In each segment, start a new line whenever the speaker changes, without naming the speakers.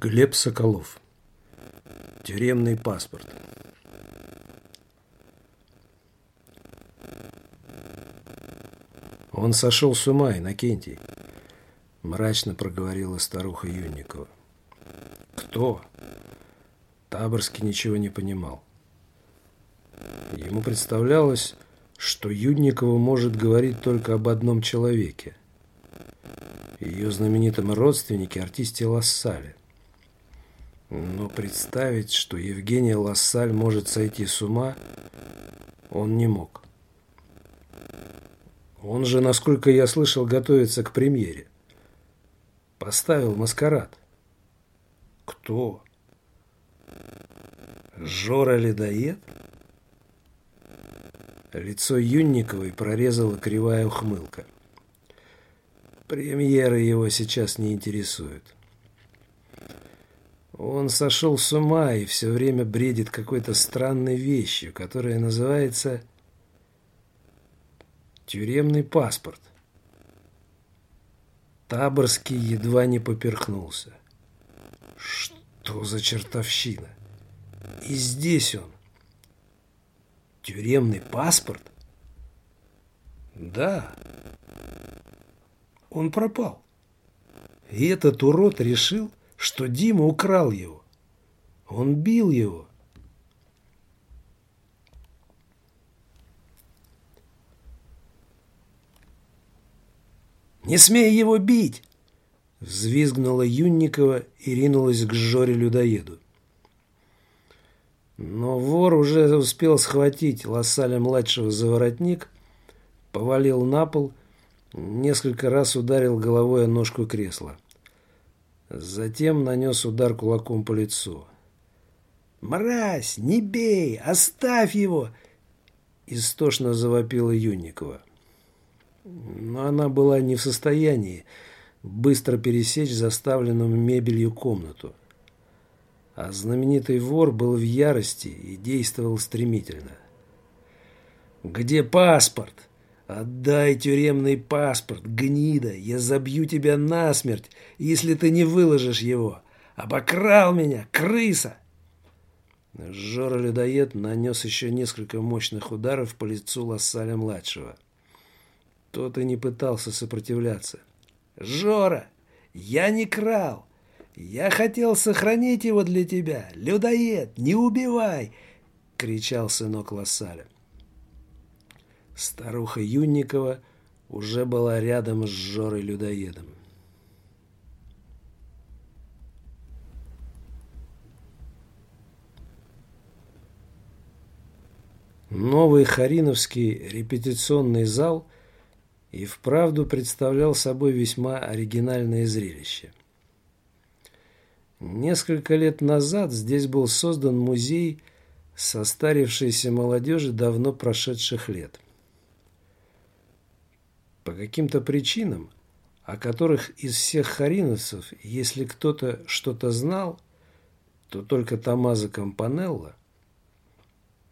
Глеб Соколов. Тюремный паспорт. Он сошел с ума, Иннокентий, мрачно проговорила старуха Юнникова. Кто? Таборский ничего не понимал. Ему представлялось, что Юдникова может говорить только об одном человеке. Ее знаменитом родственнике, артисте Лассале. Представить, что Евгения Лассаль может сойти с ума, он не мог. Он же, насколько я слышал, готовится к премьере. Поставил маскарад. Кто? Жора Ледоед? Лицо Юнниковой прорезала кривая ухмылка. Премьеры его сейчас не интересуют. Он сошел с ума и все время бредит какой-то странной вещью, которая называется тюремный паспорт. Таборский едва не поперхнулся. Что за чертовщина? И здесь он. Тюремный паспорт? Да. Он пропал. И этот урод решил, что Дима украл его. Он бил его. «Не смей его бить!» Взвизгнула Юнникова и ринулась к Жоре-людоеду. Но вор уже успел схватить Лассаля-младшего за воротник, повалил на пол, несколько раз ударил головой о ножку кресла. Затем нанес удар кулаком по лицу. «Мразь, не бей! Оставь его!» Истошно завопила Юнникова. Но она была не в состоянии быстро пересечь заставленную мебелью комнату. А знаменитый вор был в ярости и действовал стремительно. «Где паспорт? Отдай тюремный паспорт, гнида! Я забью тебя насмерть, если ты не выложишь его! Обокрал меня, крыса!» Жора-людоед нанес еще несколько мощных ударов по лицу Лассаля-младшего. Тот и не пытался сопротивляться. «Жора, я не крал! Я хотел сохранить его для тебя! Людоед, не убивай!» — кричал сынок Лассаля. Старуха Юнникова уже была рядом с Жорой-людоедом. Новый Хариновский репетиционный зал и вправду представлял собой весьма оригинальное зрелище. Несколько лет назад здесь был создан музей состарившейся молодежи давно прошедших лет. По каким-то причинам, о которых из всех хариновцев, если кто-то что-то знал, то только Томазо Кампанелло,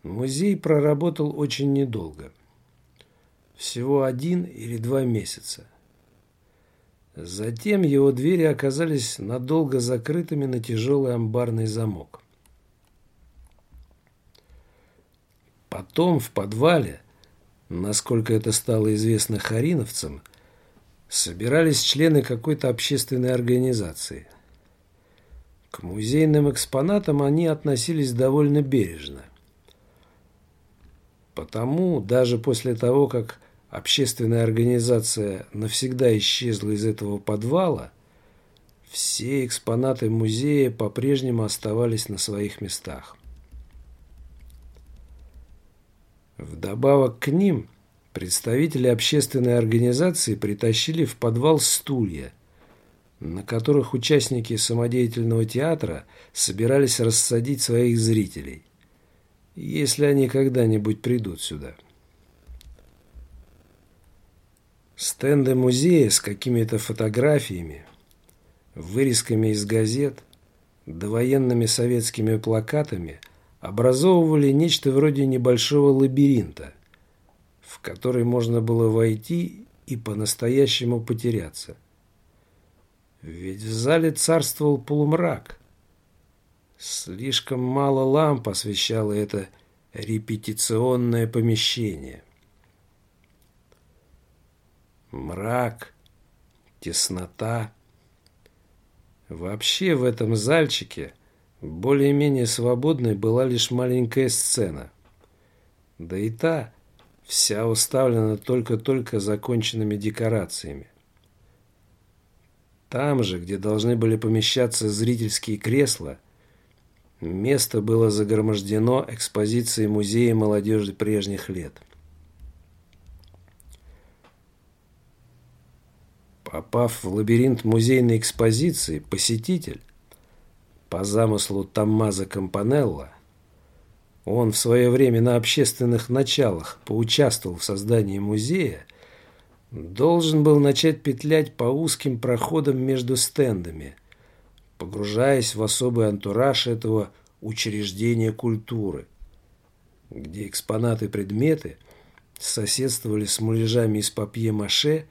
музей проработал очень недолго. Всего один или два месяца – Затем его двери оказались надолго закрытыми на тяжелый амбарный замок. Потом в подвале, насколько это стало известно хариновцам, собирались члены какой-то общественной организации. К музейным экспонатам они относились довольно бережно. Потому даже после того, как общественная организация навсегда исчезла из этого подвала, все экспонаты музея по-прежнему оставались на своих местах. Вдобавок к ним представители общественной организации притащили в подвал стулья, на которых участники самодеятельного театра собирались рассадить своих зрителей, если они когда-нибудь придут сюда. Стенды музея с какими-то фотографиями, вырезками из газет, довоенными советскими плакатами образовывали нечто вроде небольшого лабиринта, в который можно было войти и по-настоящему потеряться. Ведь в зале царствовал полумрак, Слишком мало ламп освещало это репетиционное помещение. Мрак, теснота. Вообще в этом зальчике более-менее свободной была лишь маленькая сцена. Да и та вся уставлена только-только законченными декорациями. Там же, где должны были помещаться зрительские кресла, место было загромождено экспозицией музея молодежи прежних лет. Попав в лабиринт музейной экспозиции, посетитель, по замыслу Томмазо Кампанелла, он в свое время на общественных началах поучаствовал в создании музея, должен был начать петлять по узким проходам между стендами, погружаясь в особый антураж этого учреждения культуры, где экспонаты-предметы соседствовали с муляжами из папье-маше,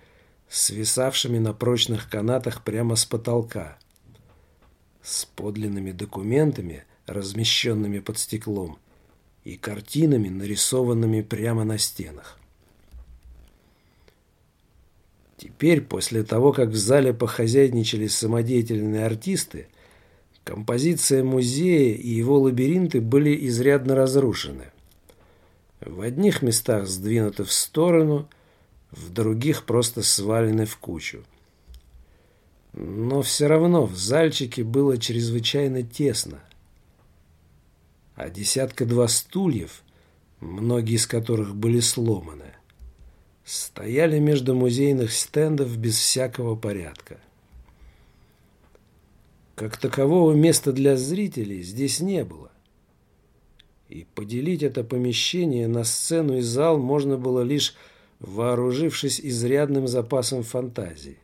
свисавшими на прочных канатах прямо с потолка, с подлинными документами, размещенными под стеклом, и картинами, нарисованными прямо на стенах. Теперь, после того, как в зале похозяйничали самодеятельные артисты, композиция музея и его лабиринты были изрядно разрушены. В одних местах сдвинуты в сторону, в других просто свалены в кучу. Но все равно в зальчике было чрезвычайно тесно. А десятка-два стульев, многие из которых были сломаны, стояли между музейных стендов без всякого порядка. Как такового места для зрителей здесь не было. И поделить это помещение на сцену и зал можно было лишь вооружившись изрядным запасом фантазии.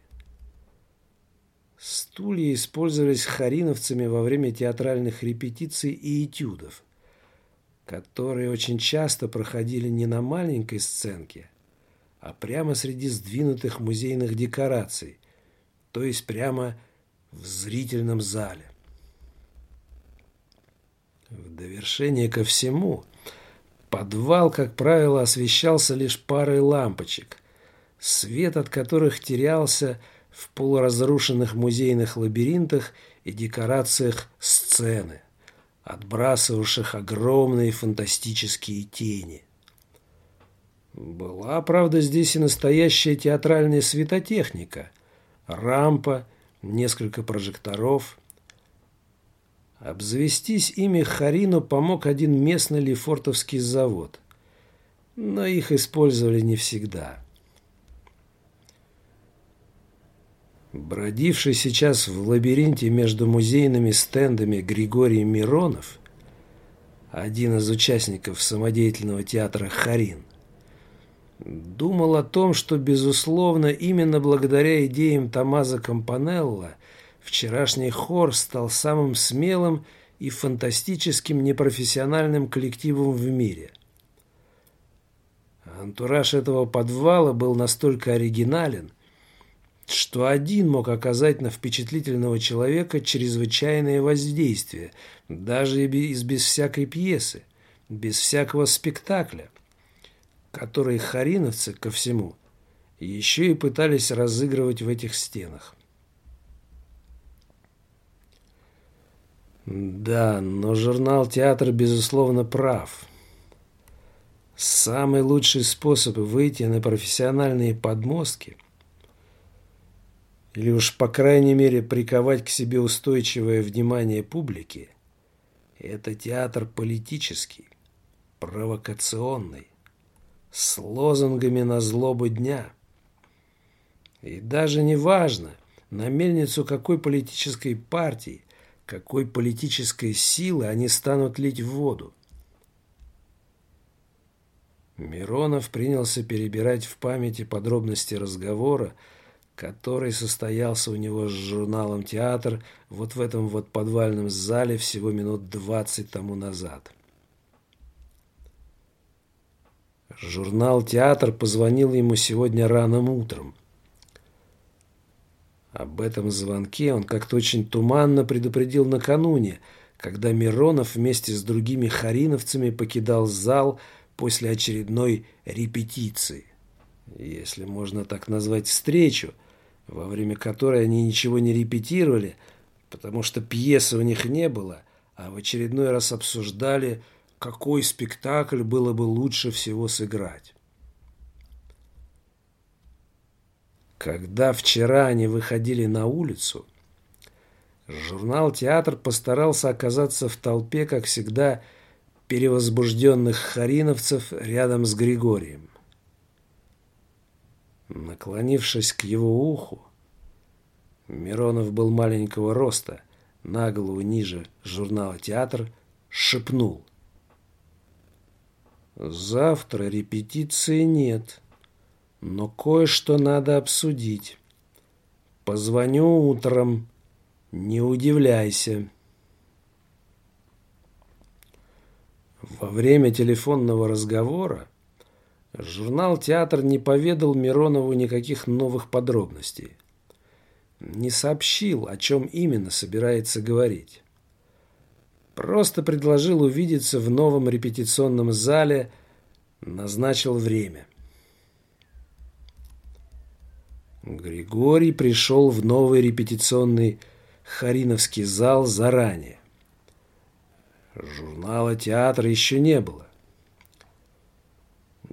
Стулья использовались хариновцами во время театральных репетиций и этюдов, которые очень часто проходили не на маленькой сценке, а прямо среди сдвинутых музейных декораций, то есть прямо в зрительном зале. В довершение ко всему, подвал, как правило, освещался лишь парой лампочек, свет от которых терялся в полуразрушенных музейных лабиринтах и декорациях сцены, отбрасывавших огромные фантастические тени. Была, правда, здесь и настоящая театральная светотехника. Рампа, несколько прожекторов. Обзавестись ими Харину помог один местный лефортовский завод. Но их использовали не всегда. Бродивший сейчас в лабиринте между музейными стендами Григорий Миронов, один из участников самодеятельного театра «Харин», Думал о том, что, безусловно, именно благодаря идеям Томазо Кампанелла вчерашний хор стал самым смелым и фантастическим непрофессиональным коллективом в мире. Антураж этого подвала был настолько оригинален, что один мог оказать на впечатлительного человека чрезвычайное воздействие, даже и без всякой пьесы, без всякого спектакля которые хариновцы, ко всему, еще и пытались разыгрывать в этих стенах. Да, но журнал «Театр» безусловно прав. Самый лучший способ выйти на профессиональные подмостки или уж по крайней мере приковать к себе устойчивое внимание публики – это театр политический, провокационный, с лозунгами на злобу дня. И даже не важно, на мельницу какой политической партии, какой политической силы они станут лить в воду. Миронов принялся перебирать в памяти подробности разговора, который состоялся у него с журналом «Театр» вот в этом вот подвальном зале всего минут двадцать тому назад. Журнал «Театр» позвонил ему сегодня ранним утром. Об этом звонке он как-то очень туманно предупредил накануне, когда Миронов вместе с другими хариновцами покидал зал после очередной репетиции, если можно так назвать встречу, во время которой они ничего не репетировали, потому что пьесы у них не было, а в очередной раз обсуждали, какой спектакль было бы лучше всего сыграть. Когда вчера они выходили на улицу, журнал «Театр» постарался оказаться в толпе, как всегда, перевозбужденных хариновцев рядом с Григорием. Наклонившись к его уху, Миронов был маленького роста, на голову ниже журнала «Театр», шепнул. «Завтра репетиции нет». Но кое-что надо обсудить. Позвоню утром. Не удивляйся. Во время телефонного разговора журнал «Театр» не поведал Миронову никаких новых подробностей. Не сообщил, о чем именно собирается говорить. Просто предложил увидеться в новом репетиционном зале, назначил время. Григорий пришел в новый репетиционный Хариновский зал заранее. Журнала театра еще не было.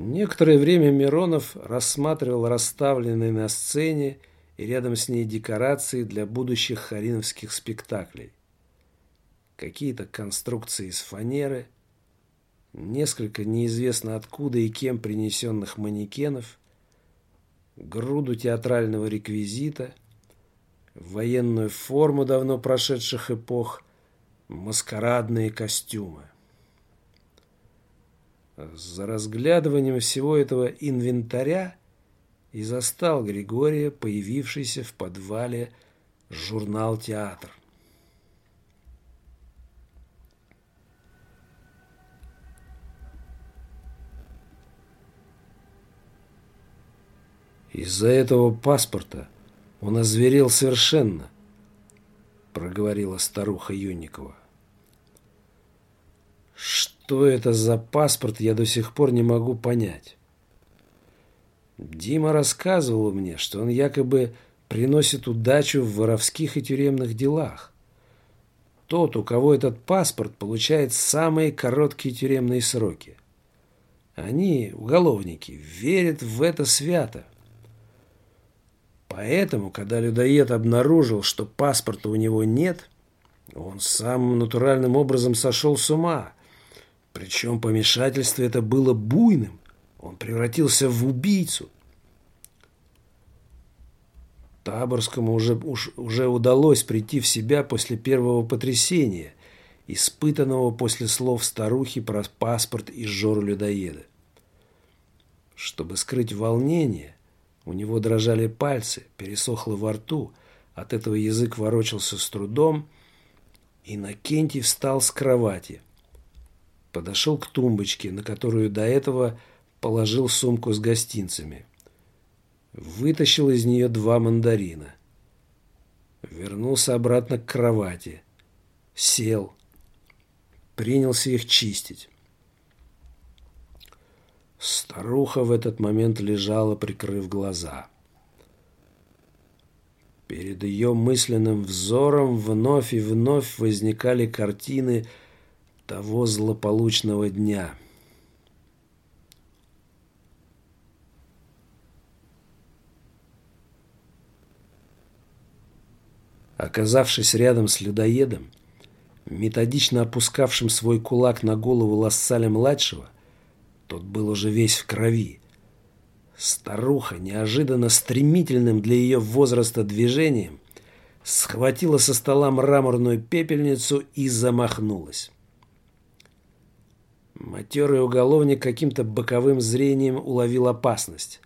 Некоторое время Миронов рассматривал расставленные на сцене и рядом с ней декорации для будущих хариновских спектаклей. Какие-то конструкции из фанеры, несколько неизвестно откуда и кем принесенных манекенов – груду театрального реквизита, военную форму давно прошедших эпох, маскарадные костюмы. За разглядыванием всего этого инвентаря и застал Григория, появившийся в подвале журнал «Театр». Из-за этого паспорта он озверел совершенно, проговорила старуха Юникова. Что это за паспорт, я до сих пор не могу понять. Дима рассказывал мне, что он якобы приносит удачу в воровских и тюремных делах. Тот, у кого этот паспорт, получает самые короткие тюремные сроки. Они, уголовники, верят в это свято. Поэтому, когда людоед обнаружил, что паспорта у него нет, он самым натуральным образом сошел с ума. Причем помешательство это было буйным. Он превратился в убийцу. Таборскому уже, уж, уже удалось прийти в себя после первого потрясения, испытанного после слов старухи про паспорт и жору людоеда. Чтобы скрыть волнение, у него дрожали пальцы, пересохло во рту, от этого язык ворочался с трудом, и Накентий встал с кровати. Подошел к тумбочке, на которую до этого положил сумку с гостинцами. Вытащил из нее два мандарина. Вернулся обратно к кровати. Сел. Принялся их чистить. Старуха в этот момент лежала, прикрыв глаза. Перед ее мысленным взором вновь и вновь возникали картины того злополучного дня. Оказавшись рядом с людоедом, методично опускавшим свой кулак на голову Лассаля-младшего, тот был уже весь в крови. Старуха, неожиданно стремительным для ее возраста движением, схватила со стола мраморную пепельницу и замахнулась. Матерый уголовник каким-то боковым зрением уловил опасность.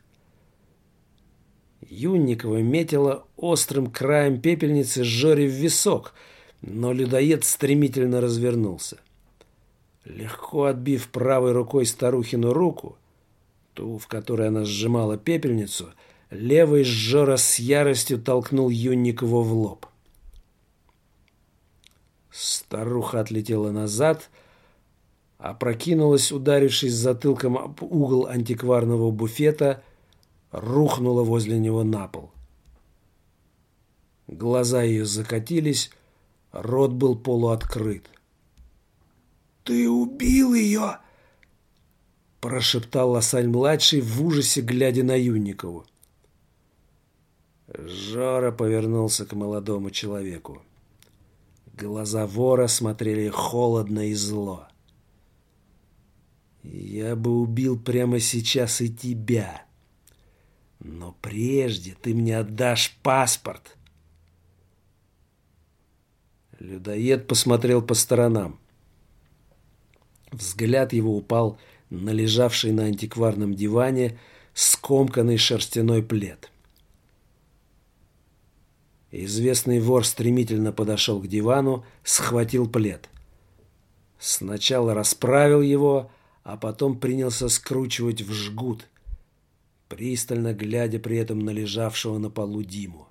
Юнникова метила острым краем пепельницы Жоре в висок, но людоед стремительно развернулся. Легко отбив правой рукой старухину руку, ту, в которой она сжимала пепельницу, левый Жора с яростью толкнул Юнникову в лоб. Старуха отлетела назад, опрокинулась, ударившись затылком об угол антикварного буфета, рухнула возле него на пол. Глаза ее закатились, рот был полуоткрыт. «Ты убил ее!» прошептал Лосаль-младший в ужасе, глядя на Юнникову. Жора повернулся к молодому человеку. Глаза вора смотрели холодно и зло. «Я бы убил прямо сейчас и тебя. Но прежде ты мне отдашь паспорт». Людоед посмотрел по сторонам. Взгляд его упал на лежавший на антикварном диване скомканный шерстяной плед. Известный вор стремительно подошел к дивану, схватил плед. Сначала расправил его, а потом принялся скручивать в жгут, пристально глядя при этом на лежавшего на полу Диму.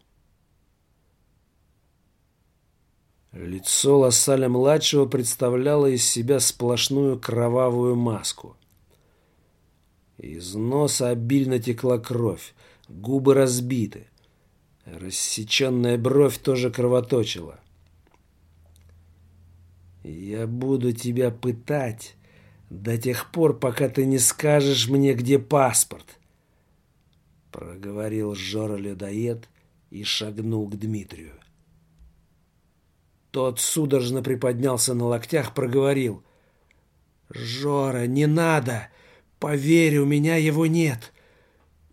Лицо Лассаля-младшего представляло из себя сплошную кровавую маску. Из носа обильно текла кровь, губы разбиты. Рассеченная бровь тоже кровоточила. «Я буду тебя пытать до тех пор, пока ты не скажешь мне, где паспорт», — проговорил Жора-людоед и шагнул к Дмитрию. Тот судорожно приподнялся на локтях, проговорил. «Жора, не надо! Поверь, у меня его нет.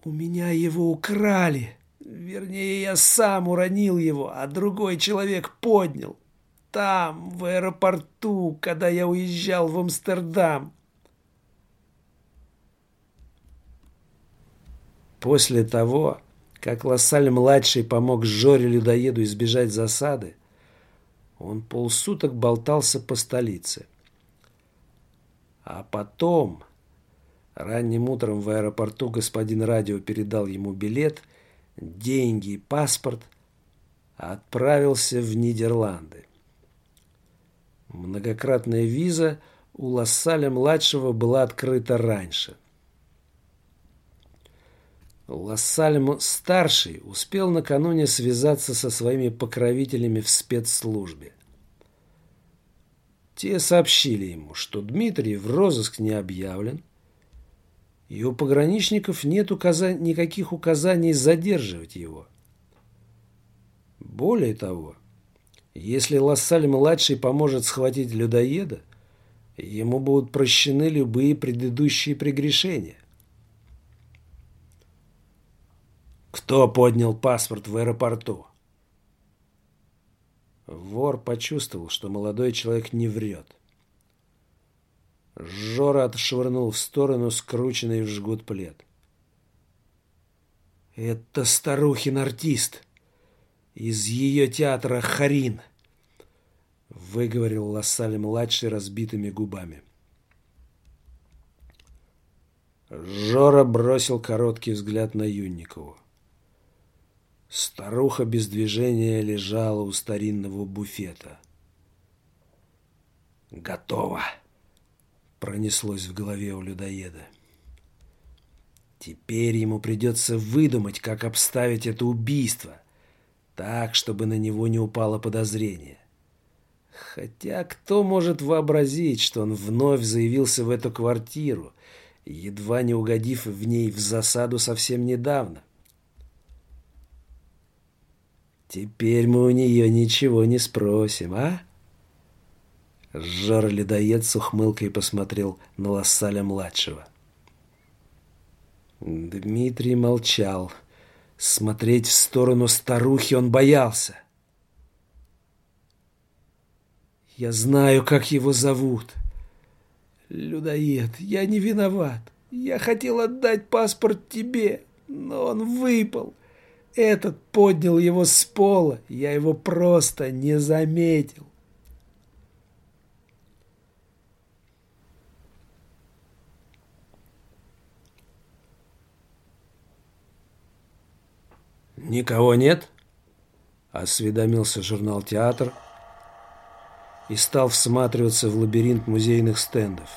У меня его украли. Вернее, я сам уронил его, а другой человек поднял. Там, в аэропорту, когда я уезжал в Амстердам. После того, как Лассаль-младший помог Жоре-людоеду избежать засады, он полсуток болтался по столице. А потом Ранним утром в аэропорту господин радио передал ему билет, деньги и паспорт, отправился в Нидерланды. Многократная виза у Лассаля-младшего была открыта раньше. Лассаль-старший успел накануне связаться со своими покровителями в спецслужбе. Те сообщили ему, что Дмитрий в розыск не объявлен, и у пограничников нет указа... никаких указаний задерживать его. Более того, если Лассаль-младший поможет схватить людоеда, ему будут прощены любые предыдущие прегрешения. Кто поднял паспорт в аэропорту? Вор почувствовал, что молодой человек не врет. Жора отшвырнул в сторону скрученный в жгут плед. «Это старухин артист. Из ее театра Харин», — выговорил Лассаль-младший разбитыми губами. Жора бросил короткий взгляд на Юнникову. Старуха без движения лежала у старинного буфета. «Готово!» Пронеслось в голове у людоеда. Теперь ему придется выдумать, как обставить это убийство, так, чтобы на него не упало подозрение. Хотя кто может вообразить, что он вновь заявился в эту квартиру, едва не угодив в ней в засаду совсем недавно? Теперь мы у нее ничего не спросим, а? Жар-ледоед с ухмылкой посмотрел на Лассаля-младшего. Дмитрий молчал. Смотреть в сторону старухи он боялся. «Я знаю, как его зовут. Людоед, я не виноват. Я хотел отдать паспорт тебе, но он выпал. Этот поднял его с пола, я его просто не заметил. «Никого нет?» – осведомился журнал «Театр». И стал всматриваться в лабиринт музейных стендов.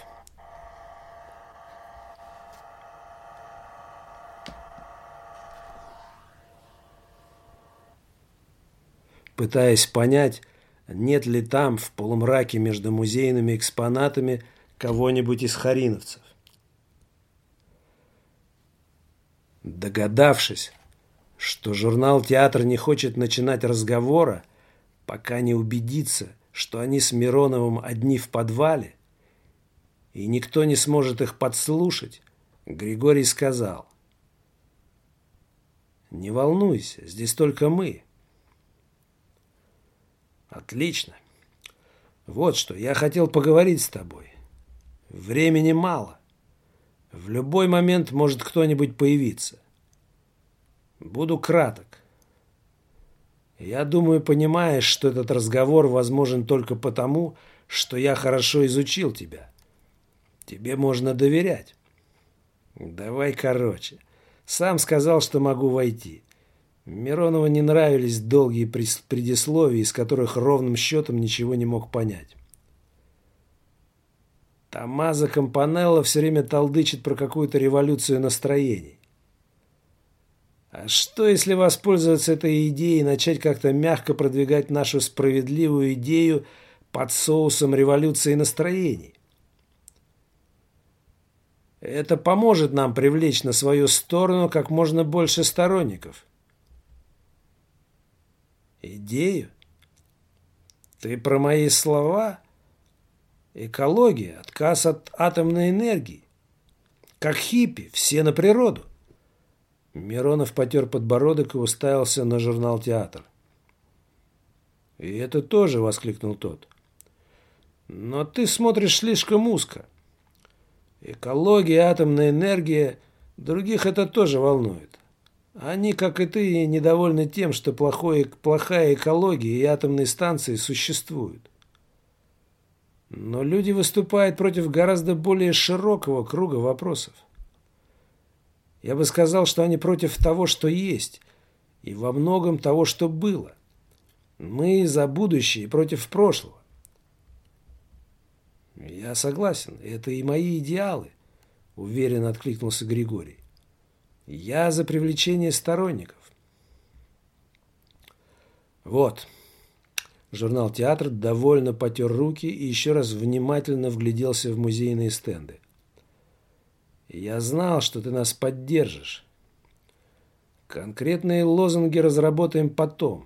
Пытаясь понять, нет ли там, в полумраке между музейными экспонатами, кого-нибудь из хариновцев. Догадавшись, что журнал «Театр» не хочет начинать разговора, пока не убедится, что они с Мироновым одни в подвале, и никто не сможет их подслушать, Григорий сказал, «Не волнуйся, здесь только мы». «Отлично. Вот что, я хотел поговорить с тобой. Времени мало. В любой момент может кто-нибудь появиться. Буду краток. Я думаю, понимаешь, что этот разговор возможен только потому, что я хорошо изучил тебя. Тебе можно доверять. Давай короче. Сам сказал, что могу войти. Миронову не нравились долгие предисловия, из которых ровным счетом ничего не мог понять. Томазо Кампанелло все время толдычит про какую-то революцию настроений. А что, если воспользоваться этой идеей и начать как-то мягко продвигать нашу справедливую идею под соусом революции настроений? Это поможет нам привлечь на свою сторону как можно больше сторонников. Идею? Ты про мои слова? Экология, отказ от атомной энергии. Как хиппи, все на природу. Миронов потер подбородок и уставился на журнал «Театр». «И это тоже!» — воскликнул тот. «Но ты смотришь слишком узко. Экология, атомная энергия, других это тоже волнует. Они, как и ты, недовольны тем, что плохое, плохая экология и атомные станции существуют. Но люди выступают против гораздо более широкого круга вопросов. Я бы сказал, что они против того, что есть, и во многом того, что было. Мы за будущее против прошлого. Я согласен, это и мои идеалы, уверенно откликнулся Григорий. Я за привлечение сторонников. Вот, Журнал «Театр» довольно потер руки и еще раз внимательно вгляделся в музейные стенды. «Я знал, что ты нас поддержишь. Конкретные лозунги разработаем потом.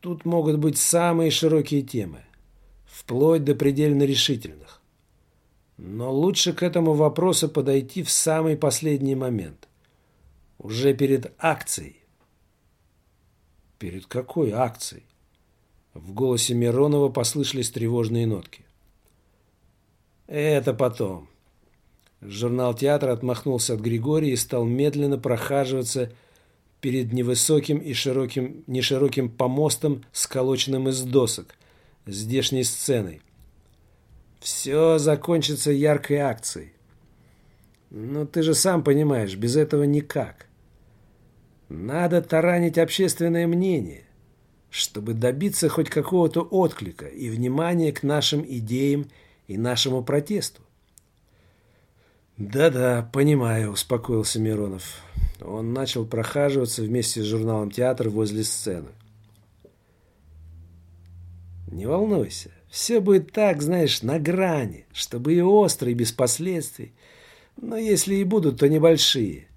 Тут могут быть самые широкие темы, вплоть до предельно решительных. Но лучше к этому вопросу подойти в самый последний момент, уже перед акцией». «Перед какой акцией?» В голосе Миронова послышались тревожные нотки. «Это потом». Журнал театра отмахнулся от Григория и стал медленно прохаживаться перед невысоким и широким, нешироким помостом, сколоченным из досок, здешней сценой. Все закончится яркой акцией. Но ты же сам понимаешь, без этого никак. Надо таранить общественное мнение чтобы добиться хоть какого-то отклика и внимания к нашим идеям и нашему протесту. «Да-да, понимаю», – успокоился Миронов. Он начал прохаживаться вместе с журналом «Театр» возле сцены. «Не волнуйся, все будет так, знаешь, на грани, чтобы и остро, и без последствий. Но если и будут, то небольшие.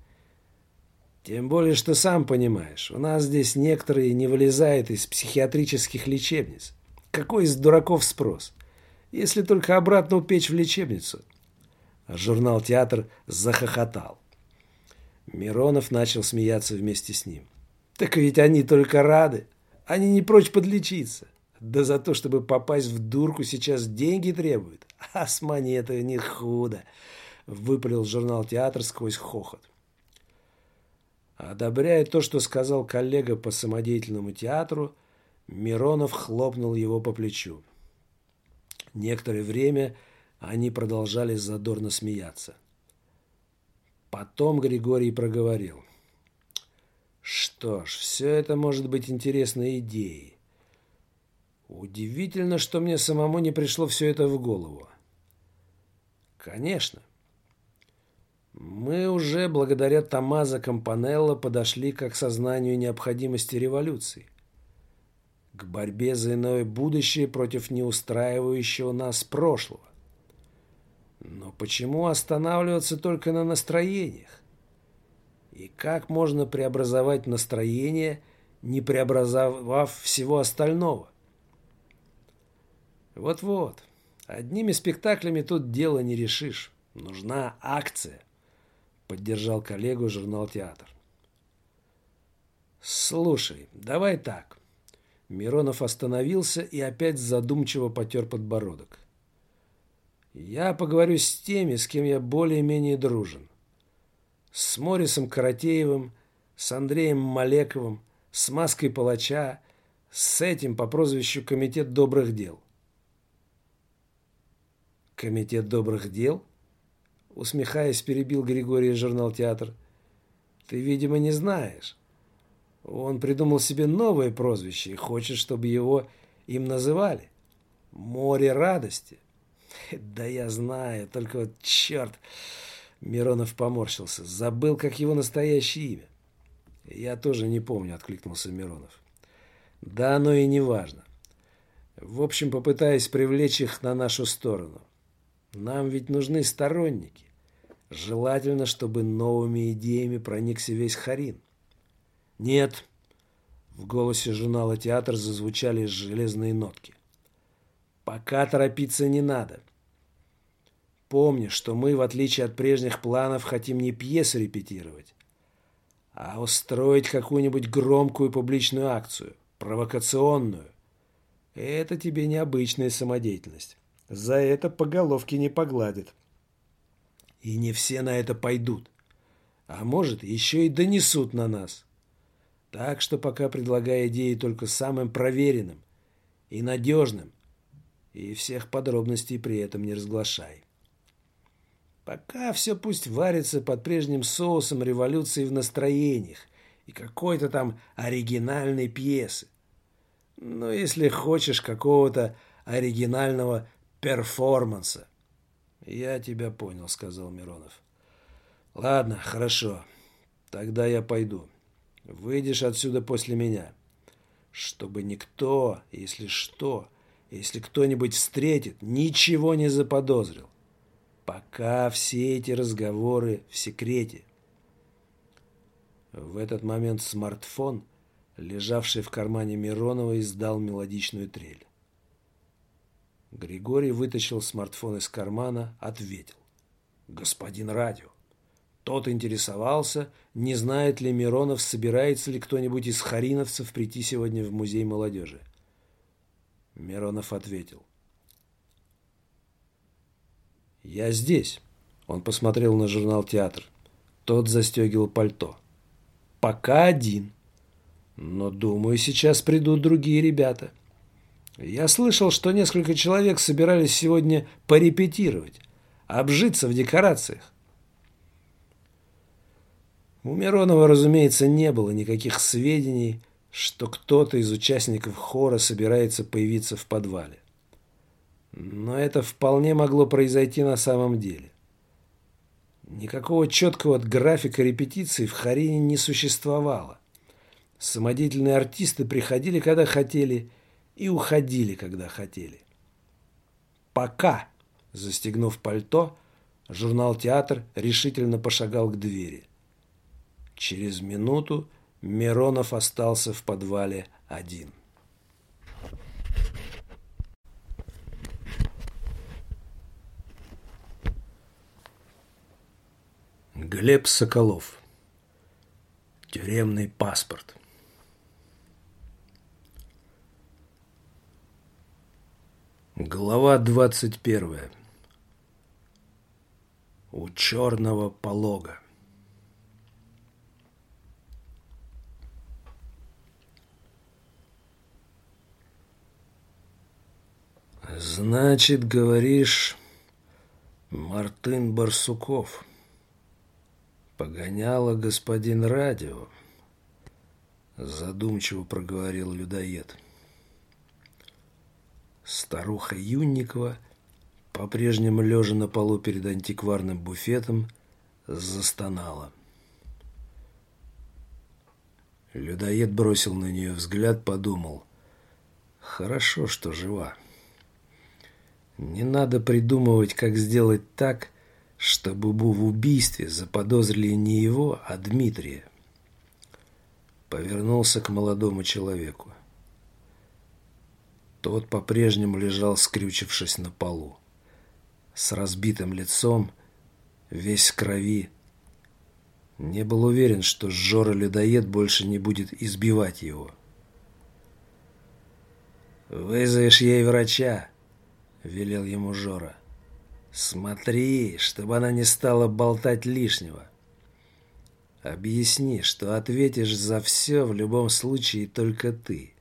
Тем более, что сам понимаешь, у нас здесь некоторые не вылезают из психиатрических лечебниц. Какой из дураков спрос? Если только обратно упечь в лечебницу. Журнал «Театр» захохотал. Миронов начал смеяться вместе с ним. Так ведь они только рады. Они не прочь подлечиться. Да за то, чтобы попасть в дурку, сейчас деньги требуют. А с монетой не худо. Выпалил журнал «Театр» сквозь хохот. Одобряя то, что сказал коллега по самодеятельному театру, Миронов хлопнул его по плечу. Некоторое время они продолжали задорно смеяться. Потом Григорий проговорил. Что ж, все это может быть интересной идеей. Удивительно, что мне самому не пришло все это в голову. Конечно. Мы уже благодаря Томазо Кампанелло подошли к осознанию необходимости революции. К борьбе за иное будущее против неустраивающего нас прошлого. Но почему останавливаться только на настроениях? И как можно преобразовать настроение, не преобразовав всего остального? Вот-вот. Одними спектаклями тут дело не решишь. Нужна акция. Поддержал коллегу журнал «Театр». Слушай, давай так. Миронов остановился и опять задумчиво потер подбородок. Я поговорю с теми, с кем я более-менее дружен. С Морисом Каратеевым, с Андреем Малековым, с Маской Палача, с этим по прозвищу Комитет добрых дел. Комитет добрых дел? Усмехаясь, перебил Григорий журнал «Театр». Ты, видимо, не знаешь. Он придумал себе новое прозвище и хочет, чтобы его им называли. Море радости. Да я знаю, только вот черт. Миронов поморщился. Забыл, как его настоящее имя. Я тоже не помню, откликнулся Миронов. Да оно и не важно. В общем, попытаюсь привлечь их на нашу сторону. Нам ведь нужны сторонники. Желательно, чтобы новыми идеями проникся весь Харин. Нет. В голосе журнала «Театр» зазвучали железные нотки. Пока торопиться не надо. Помни, что мы, в отличие от прежних планов, хотим не пьесу репетировать, а устроить какую-нибудь громкую публичную акцию, провокационную. Это тебе необычная самодеятельность. За это по головке не погладит. И не все на это пойдут. А может, еще и донесут на нас. Так что пока предлагай идеи только самым проверенным и надежным. И всех подробностей при этом не разглашай. Пока все пусть варится под прежним соусом революции в настроениях и какой-то там оригинальной пьесы. Но если хочешь какого-то оригинального перформанса. Я тебя понял, сказал Миронов. Ладно, хорошо. Тогда я пойду. Выйдешь отсюда после меня. Чтобы никто, если что, если кто-нибудь встретит, ничего не заподозрил. Пока все эти разговоры в секрете. В этот момент смартфон, лежавший в кармане Миронова, издал мелодичную трель. Григорий вытащил смартфон из кармана, ответил. «Господин радио». Тот интересовался, не знает ли Миронов, собирается ли кто-нибудь из хариновцев прийти сегодня в музей молодежи. Миронов ответил. «Я здесь». Он посмотрел на журнал «Театр». Тот застегивал пальто. «Пока один. Но, думаю, сейчас придут другие ребята». Я слышал, что несколько человек собирались сегодня порепетировать, обжиться в декорациях. У Миронова, разумеется, не было никаких сведений, что кто-то из участников хора собирается появиться в подвале. Но это вполне могло произойти на самом деле. Никакого четкого графика репетиций в Харине не существовало. Самодеятельные артисты приходили, когда хотели, и уходили, когда хотели. Пока, застегнув пальто, журнал «Театр» решительно пошагал к двери. Через минуту Миронов остался в подвале один. Глеб Соколов. Тюремный паспорт. Глава двадцать первая. У черного полога. Значит, говоришь, Мартын Барсуков. Погоняло господин радио. Задумчиво проговорил людоед. — Старуха Юнникова, по-прежнему лежа на полу перед антикварным буфетом, застонала. Людоед бросил на нее взгляд, подумал. Хорошо, что жива. Не надо придумывать, как сделать так, чтобы в убийстве заподозрили не его, а Дмитрия. Повернулся к молодому человеку. Тот по-прежнему лежал, скрючившись на полу, с разбитым лицом, весь в крови. Не был уверен, что Жора-людоед больше не будет избивать его. «Вызовешь ей врача», — велел ему Жора. Смотри, чтобы она не стала болтать лишнего. Объясни, что ответишь за все в любом случае только ты.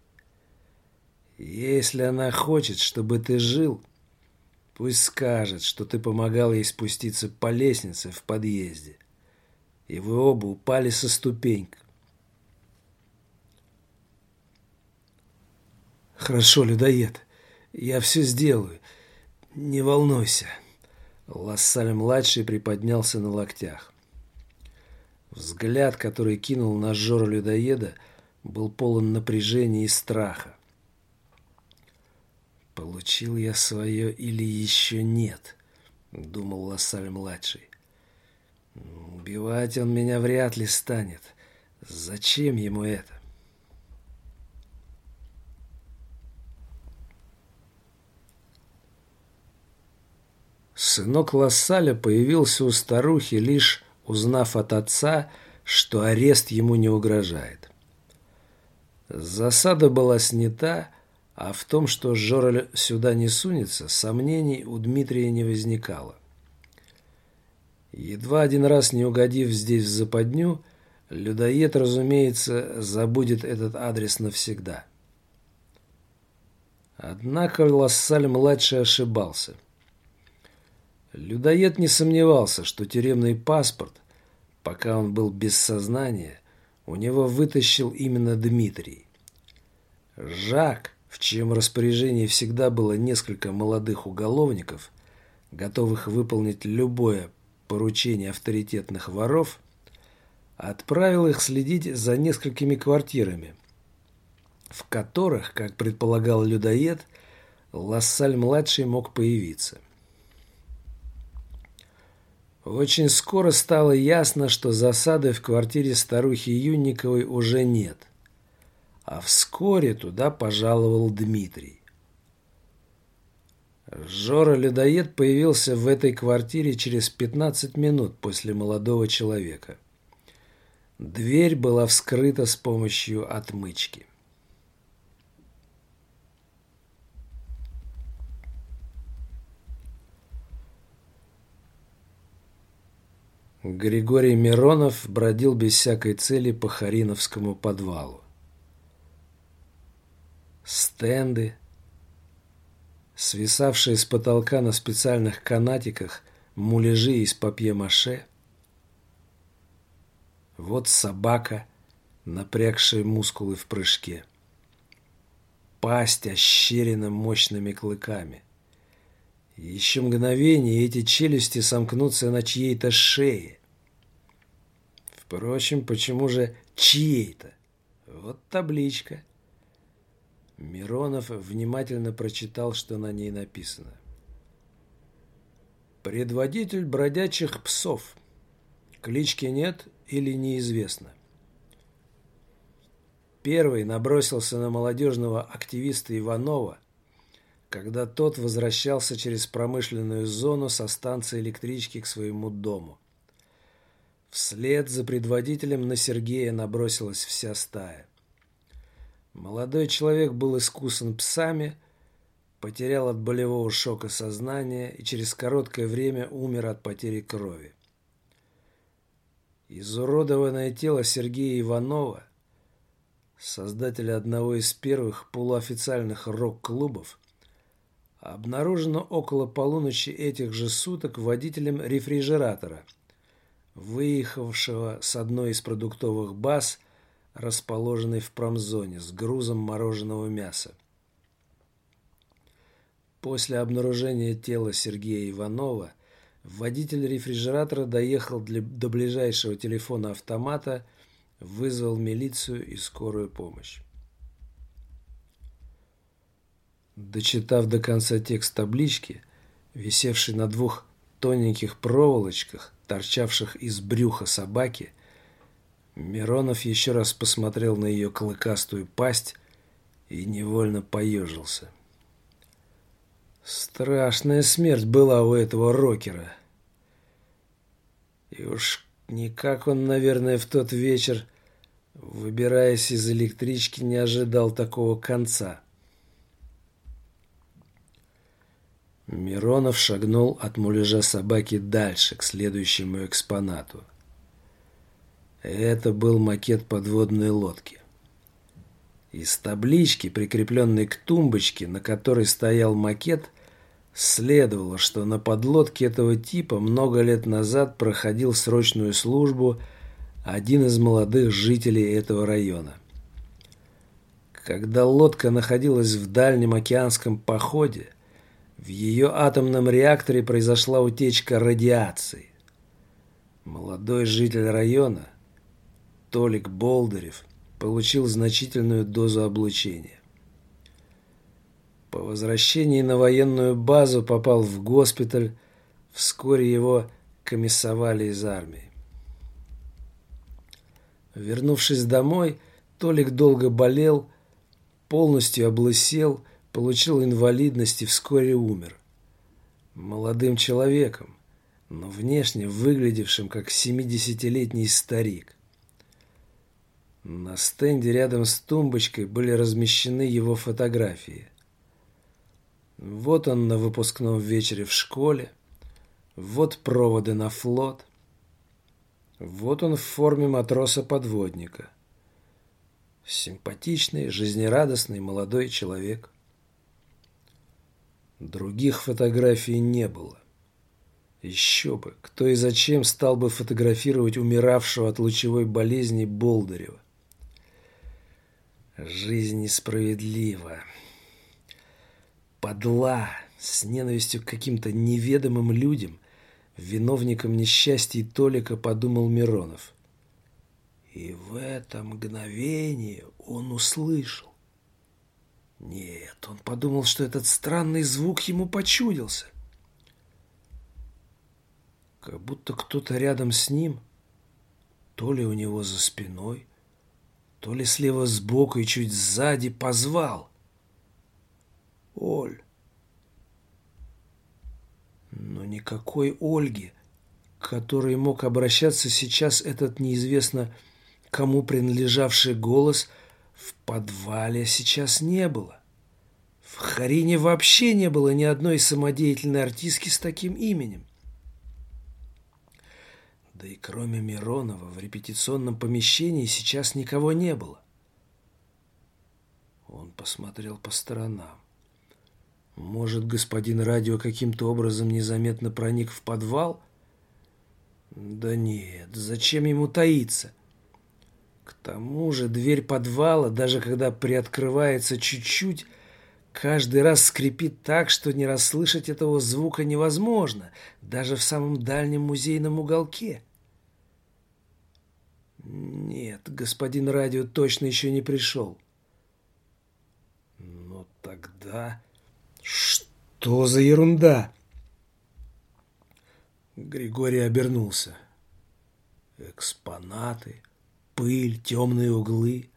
Если она хочет, чтобы ты жил, пусть скажет, что ты помогал ей спуститься по лестнице в подъезде, и вы оба упали со ступеньк. Хорошо, людоед, я все сделаю, не волнуйся. Лассаль-младший приподнялся на локтях. Взгляд, который кинул на Жора людоеда, был полон напряжения и страха. «Получил я свое или еще нет?» — думал Лассаль-младший. «Убивать он меня вряд ли станет. Зачем ему это?» Сынок Лассаля появился у старухи, лишь узнав от отца, что арест ему не угрожает. Засада была снята, а в том, что Жора сюда не сунется, сомнений у Дмитрия не возникало. Едва один раз не угодив здесь в западню, людоед, разумеется, забудет этот адрес навсегда. Однако Лассаль-младший ошибался – Людоед не сомневался, что тюремный паспорт, пока он был без сознания, у него вытащил именно Дмитрий. Жак, в чьем распоряжении всегда было несколько молодых уголовников, готовых выполнить любое поручение авторитетных воров, отправил их следить за несколькими квартирами, в которых, как предполагал людоед, Лассаль-младший мог появиться. Очень скоро стало ясно, что засады в квартире старухи Юнниковой уже нет. А вскоре туда пожаловал Дмитрий. Жора-людоед появился в этой квартире через 15 минут после молодого человека. Дверь была вскрыта с помощью отмычки. Григорий Миронов бродил без всякой цели по Хариновскому подвалу. Стенды, свисавшие с потолка на специальных канатиках муляжи из папье-маше. Вот собака, напрягшая мускулы в прыжке. Пасть ощерена мощными клыками – еще мгновение, эти челюсти сомкнутся на чьей-то шее. Впрочем, почему же чьей-то? Вот табличка. Миронов внимательно прочитал, что на ней написано. Предводитель бродячих псов. Клички нет или неизвестно. Первый набросился на молодежного активиста Иванова – когда тот возвращался через промышленную зону со станции электрички к своему дому. Вслед за предводителем на Сергея набросилась вся стая. Молодой человек был искусан псами, потерял от болевого шока сознание и через короткое время умер от потери крови. Изуродованное тело Сергея Иванова, создателя одного из первых полуофициальных рок-клубов, обнаружено около полуночи этих же суток водителем рефрижератора, выехавшего с одной из продуктовых баз, расположенной в промзоне, с грузом мороженого мяса. После обнаружения тела Сергея Иванова водитель рефрижератора доехал для, до ближайшего телефона автомата, вызвал милицию и скорую помощь. Дочитав до конца текст таблички, висевший на двух тоненьких проволочках, торчавших из брюха собаки, Миронов еще раз посмотрел на ее клыкастую пасть и невольно поежился. Страшная смерть была у этого рокера. И уж никак он, наверное, в тот вечер, выбираясь из электрички, не ожидал такого конца. Миронов шагнул от муляжа собаки дальше, к следующему экспонату. Это был макет подводной лодки. Из таблички, прикрепленной к тумбочке, на которой стоял макет, следовало, что на подлодке этого типа много лет назад проходил срочную службу один из молодых жителей этого района. Когда лодка находилась в дальнем океанском походе, в ее атомном реакторе произошла утечка радиации. Молодой житель района, Толик Болдырев, получил значительную дозу облучения. По возвращении на военную базу попал в госпиталь, вскоре его комиссовали из армии. Вернувшись домой, Толик долго болел, полностью облысел, получил инвалидность и вскоре умер. Молодым человеком, но внешне выглядевшим как семидесятилетний старик. На стенде рядом с тумбочкой были размещены его фотографии. Вот он на выпускном вечере в школе, вот проводы на флот, вот он в форме матроса-подводника. Симпатичный, жизнерадостный молодой человек. Других фотографий не было. Еще бы, кто и зачем стал бы фотографировать умиравшего от лучевой болезни Болдырева? Жизнь несправедлива. Подла, с ненавистью к каким-то неведомым людям, виновником несчастья Толика подумал Миронов. И в это мгновение он услышал. Нет, он подумал, что этот странный звук ему почудился. Как будто кто-то рядом с ним, то ли у него за спиной, то ли слева сбоку и чуть сзади позвал. Оль. Но никакой Ольги, к которой мог обращаться сейчас этот неизвестно кому принадлежавший голос, в подвале сейчас не было. В Харине вообще не было ни одной самодеятельной артистки с таким именем. Да и кроме Миронова в репетиционном помещении сейчас никого не было. Он посмотрел по сторонам. Может, господин радио каким-то образом незаметно проник в подвал? Да нет, зачем ему таиться? К тому же дверь подвала, даже когда приоткрывается чуть-чуть, каждый раз скрипит так, что не расслышать этого звука невозможно, даже в самом дальнем музейном уголке. Нет, господин радио точно еще не пришел. Но тогда... Что за ерунда? Григорий обернулся. Экспонаты, пыль, темные углы.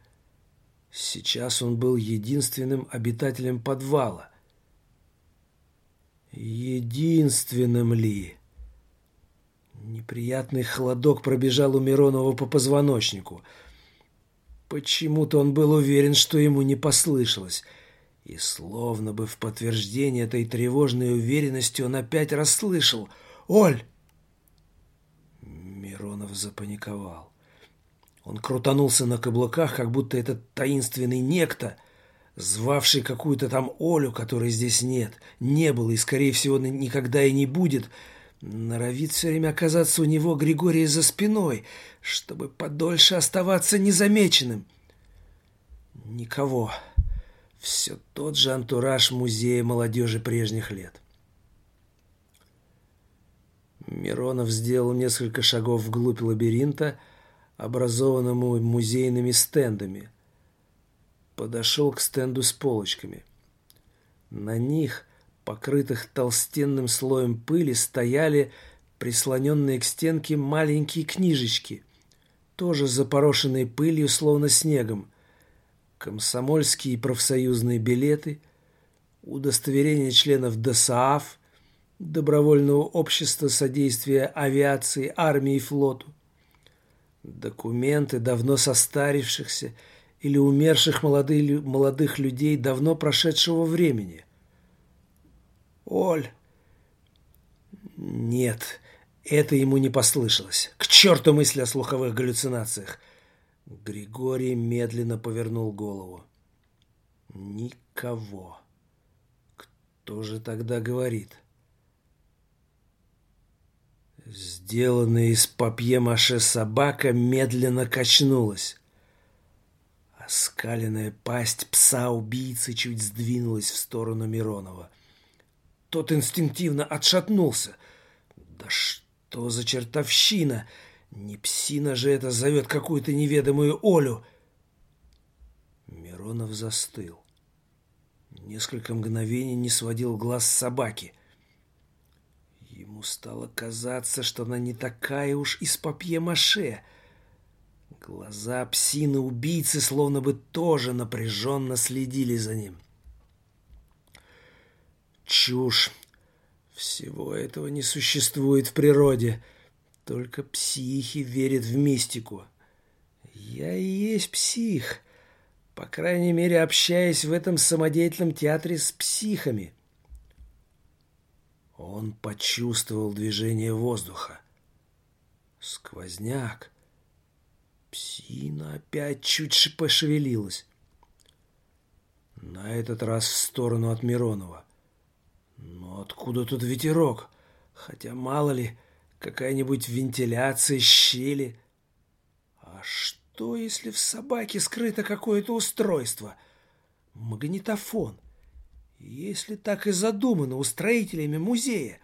Сейчас он был единственным обитателем подвала. Единственным ли? Неприятный холодок пробежал у Миронова по позвоночнику. Почему-то он был уверен, что ему не послышалось. И словно бы в подтверждение этой тревожной уверенности он опять расслышал «Оль!». Миронов запаниковал. Он крутанулся на каблуках, как будто этот таинственный некто, звавший какую-то там Олю, которой здесь нет, не было и, скорее всего, никогда и не будет – Норовит все время оказаться у него Григория за спиной, чтобы подольше оставаться незамеченным. Никого. Все тот же антураж музея молодежи прежних лет. Миронов сделал несколько шагов вглубь лабиринта, образованному музейными стендами. Подошел к стенду с полочками. На них, покрытых толстенным слоем пыли, стояли прислоненные к стенке маленькие книжечки, тоже запорошенные пылью, словно снегом. Комсомольские и профсоюзные билеты, удостоверение членов ДСААФ – Добровольного общества содействия авиации, армии и флоту. Документы давно состарившихся или умерших молодых, молодых людей давно прошедшего времени. Оль. Нет, это ему не послышалось. К черту мысли о слуховых галлюцинациях. Григорий медленно повернул голову. Никого. Кто же тогда говорит? Сделанная из папье-маше собака медленно качнулась. Оскаленная пасть пса-убийцы чуть сдвинулась в сторону Миронова. Тот инстинктивно отшатнулся. Да что за чертовщина! Не псина же это зовет какую-то неведомую Олю! Миронов застыл. Несколько мгновений не сводил глаз с собаки — Ему стало казаться, что она не такая уж из папье-маше. Глаза псины-убийцы словно бы тоже напряженно следили за ним. Чушь. Всего этого не существует в природе. Только психи верят в мистику. Я и есть псих. По крайней мере, общаясь в этом самодеятельном театре с психами. Он почувствовал движение воздуха. Сквозняк. Псина опять чуть пошевелилась. На этот раз в сторону от Миронова. Но откуда тут ветерок? Хотя мало ли, какая-нибудь вентиляция, щели. А что, если в собаке скрыто какое-то устройство? Магнитофон. Если так и задумано устроителями музея,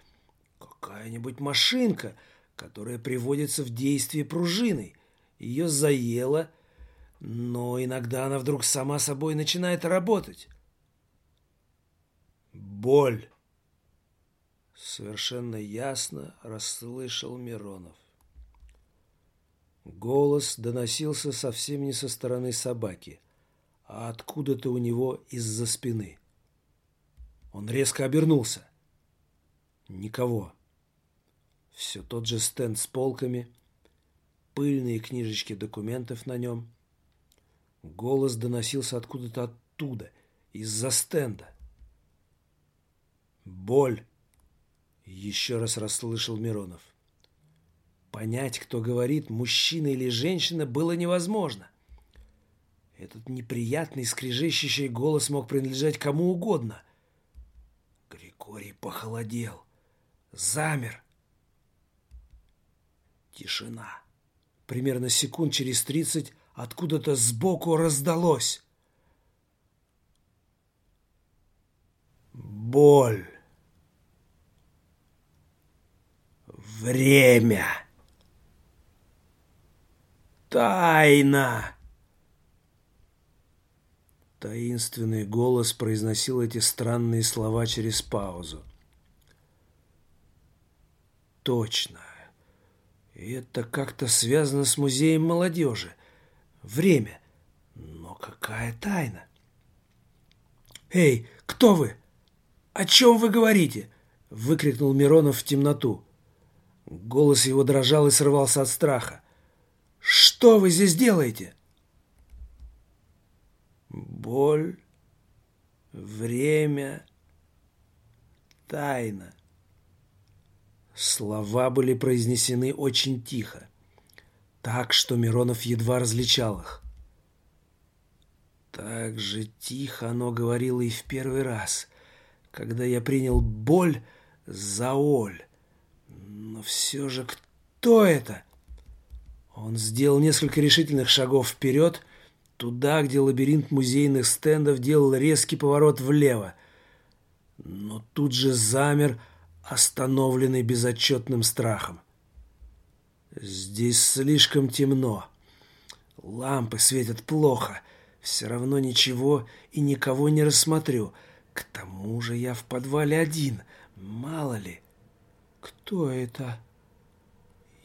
какая-нибудь машинка, которая приводится в действие пружиной, ее заело, но иногда она вдруг сама собой начинает работать. Боль. Совершенно ясно расслышал Миронов. Голос доносился совсем не со стороны собаки, а откуда-то у него из-за спины. Он резко обернулся. Никого. Все тот же стенд с полками, пыльные книжечки документов на нем. Голос доносился откуда-то оттуда, из-за стенда. «Боль!» — еще раз расслышал Миронов. Понять, кто говорит, мужчина или женщина, было невозможно. Этот неприятный, скрежещущий голос мог принадлежать кому угодно. Григорий похолодел, замер. Тишина. Примерно секунд через тридцать откуда-то сбоку раздалось. Боль. Время. Тайна. Таинственный голос произносил эти странные слова через паузу. Точно. И это как-то связано с музеем молодежи. Время. Но какая тайна? «Эй, кто вы? О чем вы говорите?» — выкрикнул Миронов в темноту. Голос его дрожал и срывался от страха. «Что вы здесь делаете?» Боль, время, тайна. Слова были произнесены очень тихо, так, что Миронов едва различал их. Так же тихо оно говорило и в первый раз, когда я принял боль за Оль. Но все же кто это? Он сделал несколько решительных шагов вперед, туда, где лабиринт музейных стендов делал резкий поворот влево. Но тут же замер, остановленный безотчетным страхом. Здесь слишком темно. Лампы светят плохо. Все равно ничего и никого не рассмотрю. К тому же я в подвале один. Мало ли. Кто это?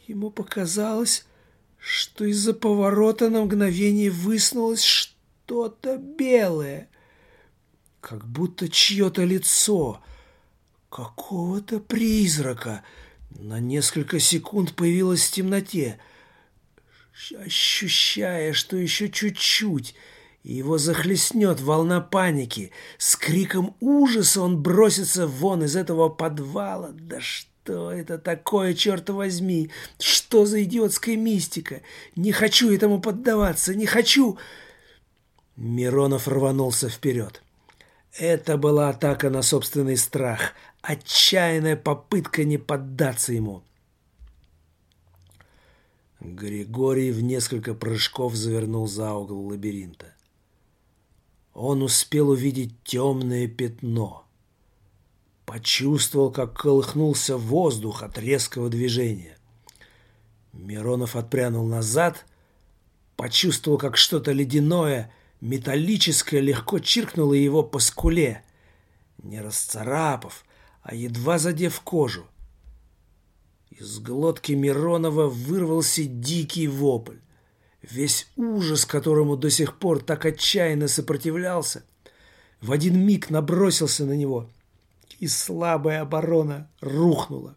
Ему показалось, что из-за поворота на мгновение высунулось что-то белое. Как будто чье-то лицо. Какого-то призрака. На несколько секунд появилось в темноте. Ощущая, что еще чуть-чуть, и его захлестнет волна паники. С криком ужаса он бросится вон из этого подвала. Да что это такое, черт возьми? Что за идиотская мистика? Не хочу этому поддаваться, не хочу... Миронов рванулся вперед. Это была атака на собственный страх, отчаянная попытка не поддаться ему. Григорий в несколько прыжков завернул за угол лабиринта. Он успел увидеть темное пятно. Почувствовал, как колыхнулся воздух от резкого движения. Миронов отпрянул назад, почувствовал, как что-то ледяное, металлическое легко чиркнуло его по скуле, не расцарапав, а едва задев кожу. Из глотки Миронова вырвался дикий вопль. Весь ужас, которому до сих пор так отчаянно сопротивлялся, в один миг набросился на него, и слабая оборона рухнула.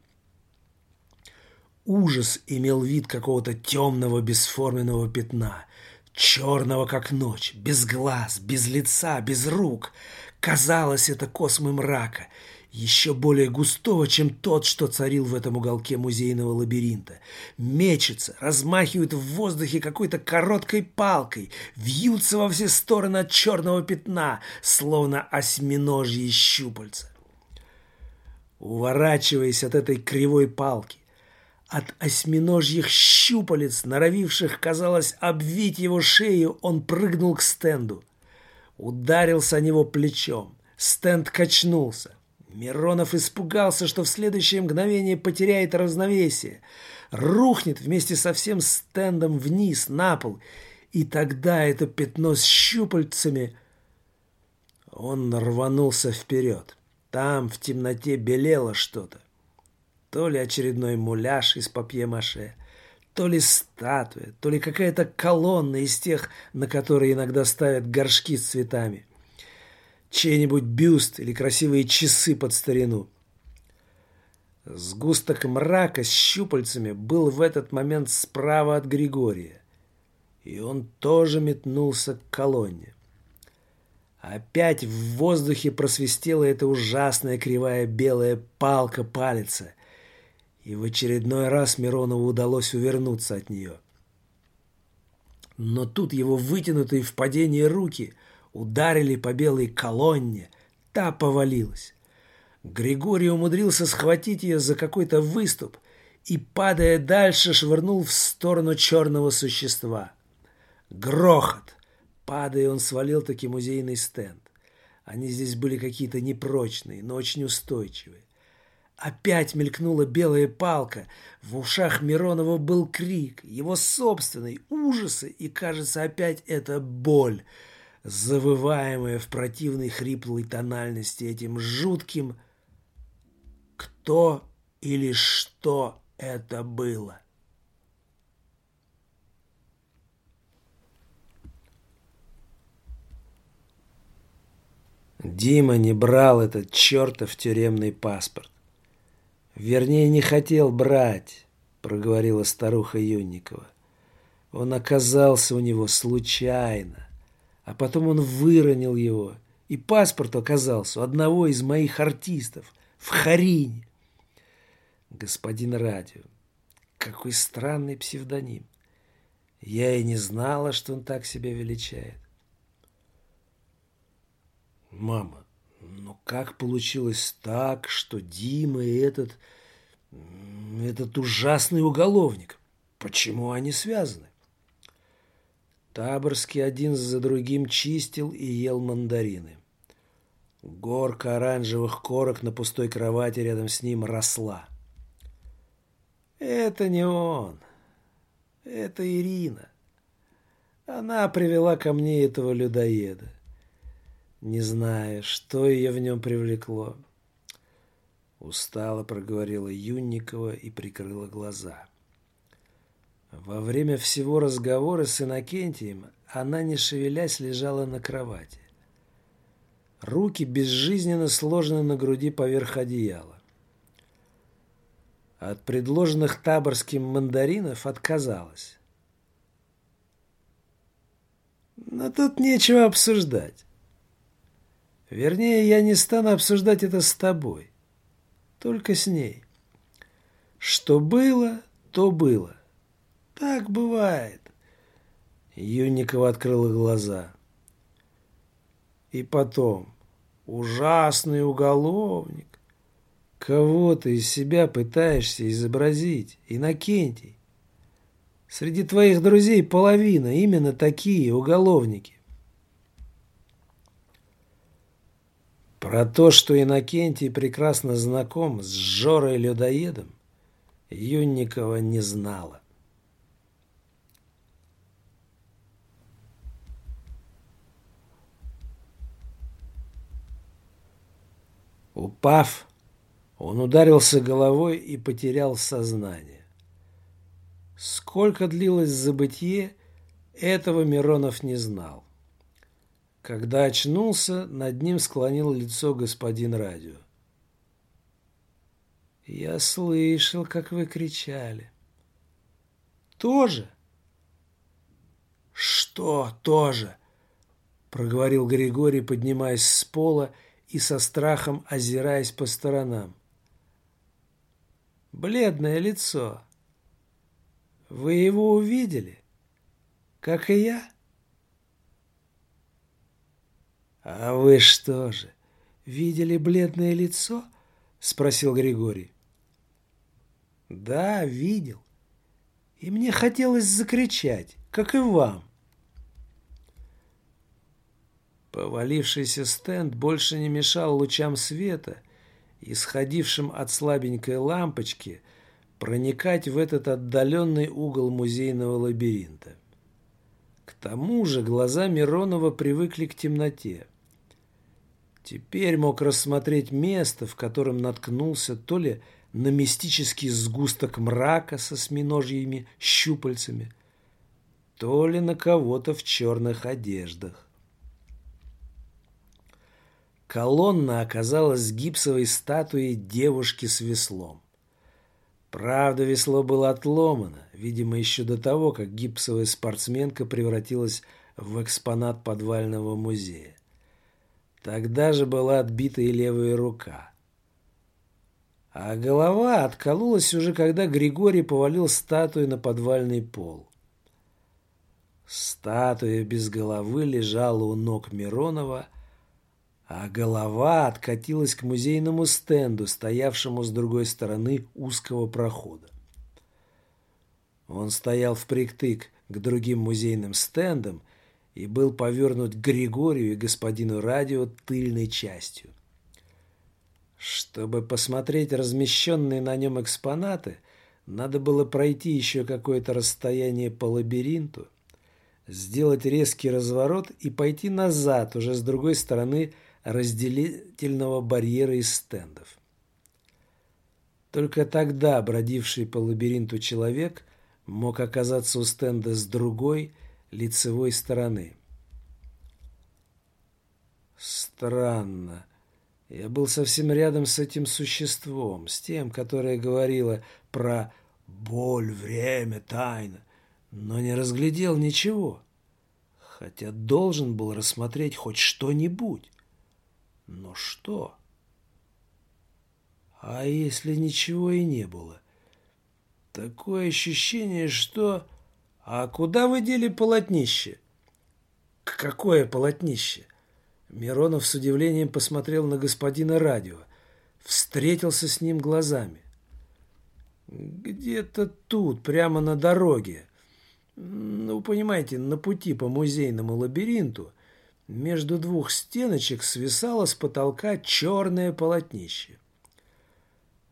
Ужас имел вид какого-то темного бесформенного пятна, черного как ночь, без глаз, без лица, без рук. Казалось, это космы мрака, еще более густого, чем тот, что царил в этом уголке музейного лабиринта. Мечется, размахивает в воздухе какой-то короткой палкой, вьются во все стороны от черного пятна, словно осьминожьи щупальца. Уворачиваясь от этой кривой палки, от осьминожьих щупалец, норовивших, казалось, обвить его шею, он прыгнул к стенду. Ударился о него плечом. Стенд качнулся. Миронов испугался, что в следующее мгновение потеряет равновесие, рухнет вместе со всем стендом вниз, на пол, и тогда это пятно с щупальцами... Он рванулся вперед. Там в темноте белело что-то. То ли очередной муляж из папье-маше, то ли статуя, то ли какая-то колонна из тех, на которые иногда ставят горшки с цветами чей-нибудь бюст или красивые часы под старину. Сгусток мрака с щупальцами был в этот момент справа от Григория, и он тоже метнулся к колонне. Опять в воздухе просвистела эта ужасная кривая белая палка палица, и в очередной раз Миронову удалось увернуться от нее. Но тут его вытянутые в падении руки – ударили по белой колонне, та повалилась. Григорий умудрился схватить ее за какой-то выступ и, падая дальше, швырнул в сторону черного существа. Грохот! Падая, он свалил таки музейный стенд. Они здесь были какие-то непрочные, но очень устойчивые. Опять мелькнула белая палка. В ушах Миронова был крик, его собственный, ужасы, и, кажется, опять это боль — завываемое в противной хриплой тональности этим жутким «Кто или что это было?» Дима не брал этот чертов тюремный паспорт. Вернее, не хотел брать, проговорила старуха Юнникова. Он оказался у него случайно. А потом он выронил его, и паспорт оказался у одного из моих артистов в Харине. Господин радио, какой странный псевдоним. Я и не знала, что он так себя величает. Мама, ну как получилось так, что Дима и этот, этот ужасный уголовник, почему они связаны? Таборский один за другим чистил и ел мандарины. Горка оранжевых корок на пустой кровати рядом с ним росла. Это не он. Это Ирина. Она привела ко мне этого людоеда. Не знаю, что ее в нем привлекло. Устало проговорила Юнникова и прикрыла глаза. Во время всего разговора с Иннокентием она, не шевелясь, лежала на кровати. Руки безжизненно сложены на груди поверх одеяла. От предложенных таборским мандаринов отказалась. Но тут нечего обсуждать. Вернее, я не стану обсуждать это с тобой. Только с ней. Что было, то было. Так бывает. Юнникова открыла глаза. И потом, ужасный уголовник. Кого ты из себя пытаешься изобразить, Иннокентий? Среди твоих друзей половина именно такие уголовники. Про то, что Иннокентий прекрасно знаком с Жорой-людоедом, Юнникова не знала. Упав, он ударился головой и потерял сознание. Сколько длилось забытье, этого Миронов не знал. Когда очнулся, над ним склонил лицо господин радио. «Я слышал, как вы кричали». «Тоже?» «Что тоже?» — проговорил Григорий, поднимаясь с пола и со страхом озираясь по сторонам. «Бледное лицо. Вы его увидели? Как и я?» «А вы что же, видели бледное лицо?» — спросил Григорий. «Да, видел. И мне хотелось закричать, как и вам. Повалившийся стенд больше не мешал лучам света, исходившим от слабенькой лампочки, проникать в этот отдаленный угол музейного лабиринта. К тому же глаза Миронова привыкли к темноте. Теперь мог рассмотреть место, в котором наткнулся то ли на мистический сгусток мрака со сминожьими щупальцами, то ли на кого-то в черных одеждах. Колонна оказалась гипсовой статуей девушки с веслом. Правда, весло было отломано, видимо, еще до того, как гипсовая спортсменка превратилась в экспонат подвального музея. Тогда же была отбита и левая рука. А голова откололась уже, когда Григорий повалил статую на подвальный пол. Статуя без головы лежала у ног Миронова, а голова откатилась к музейному стенду, стоявшему с другой стороны узкого прохода. Он стоял впритык к другим музейным стендам и был повернут Григорию и господину радио тыльной частью. Чтобы посмотреть размещенные на нем экспонаты, надо было пройти еще какое-то расстояние по лабиринту, сделать резкий разворот и пойти назад, уже с другой стороны разделительного барьера из стендов. Только тогда бродивший по лабиринту человек мог оказаться у стенда с другой, лицевой стороны. Странно. Я был совсем рядом с этим существом, с тем, которое говорило про боль, время, тайна, но не разглядел ничего, хотя должен был рассмотреть хоть что-нибудь. Но что? А если ничего и не было? Такое ощущение, что... «А куда вы дели полотнище?» «Какое полотнище?» Миронов с удивлением посмотрел на господина радио, встретился с ним глазами. «Где-то тут, прямо на дороге. Ну, понимаете, на пути по музейному лабиринту между двух стеночек свисало с потолка черное полотнище.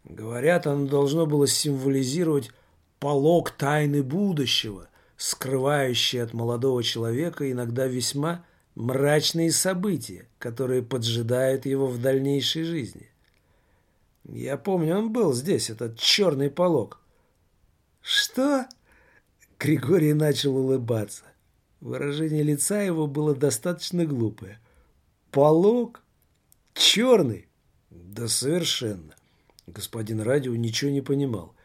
Говорят, оно должно было символизировать полог тайны будущего, скрывающий от молодого человека иногда весьма мрачные события, которые поджидают его в дальнейшей жизни. Я помню, он был здесь, этот черный полог. Что? Григорий начал улыбаться. Выражение лица его было достаточно глупое. Полог? Черный? Да совершенно. Господин радио ничего не понимал.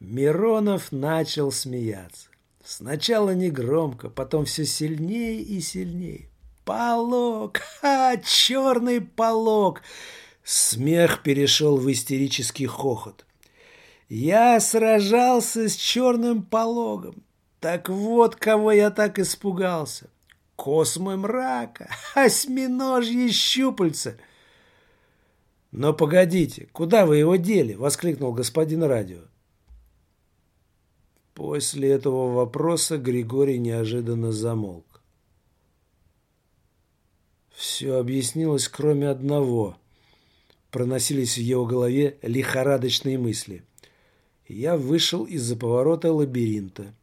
Миронов начал смеяться. Сначала негромко, потом все сильнее и сильнее. «Полог! Ха! Черный полог!» Смех перешел в истерический хохот. «Я сражался с черным пологом. Так вот, кого я так испугался. Космы мрака, осьминожьи щупальца». «Но погодите, куда вы его дели?» — воскликнул господин радио. После этого вопроса Григорий неожиданно замолк. Все объяснилось, кроме одного. Проносились в его голове лихорадочные мысли. Я вышел из-за поворота лабиринта.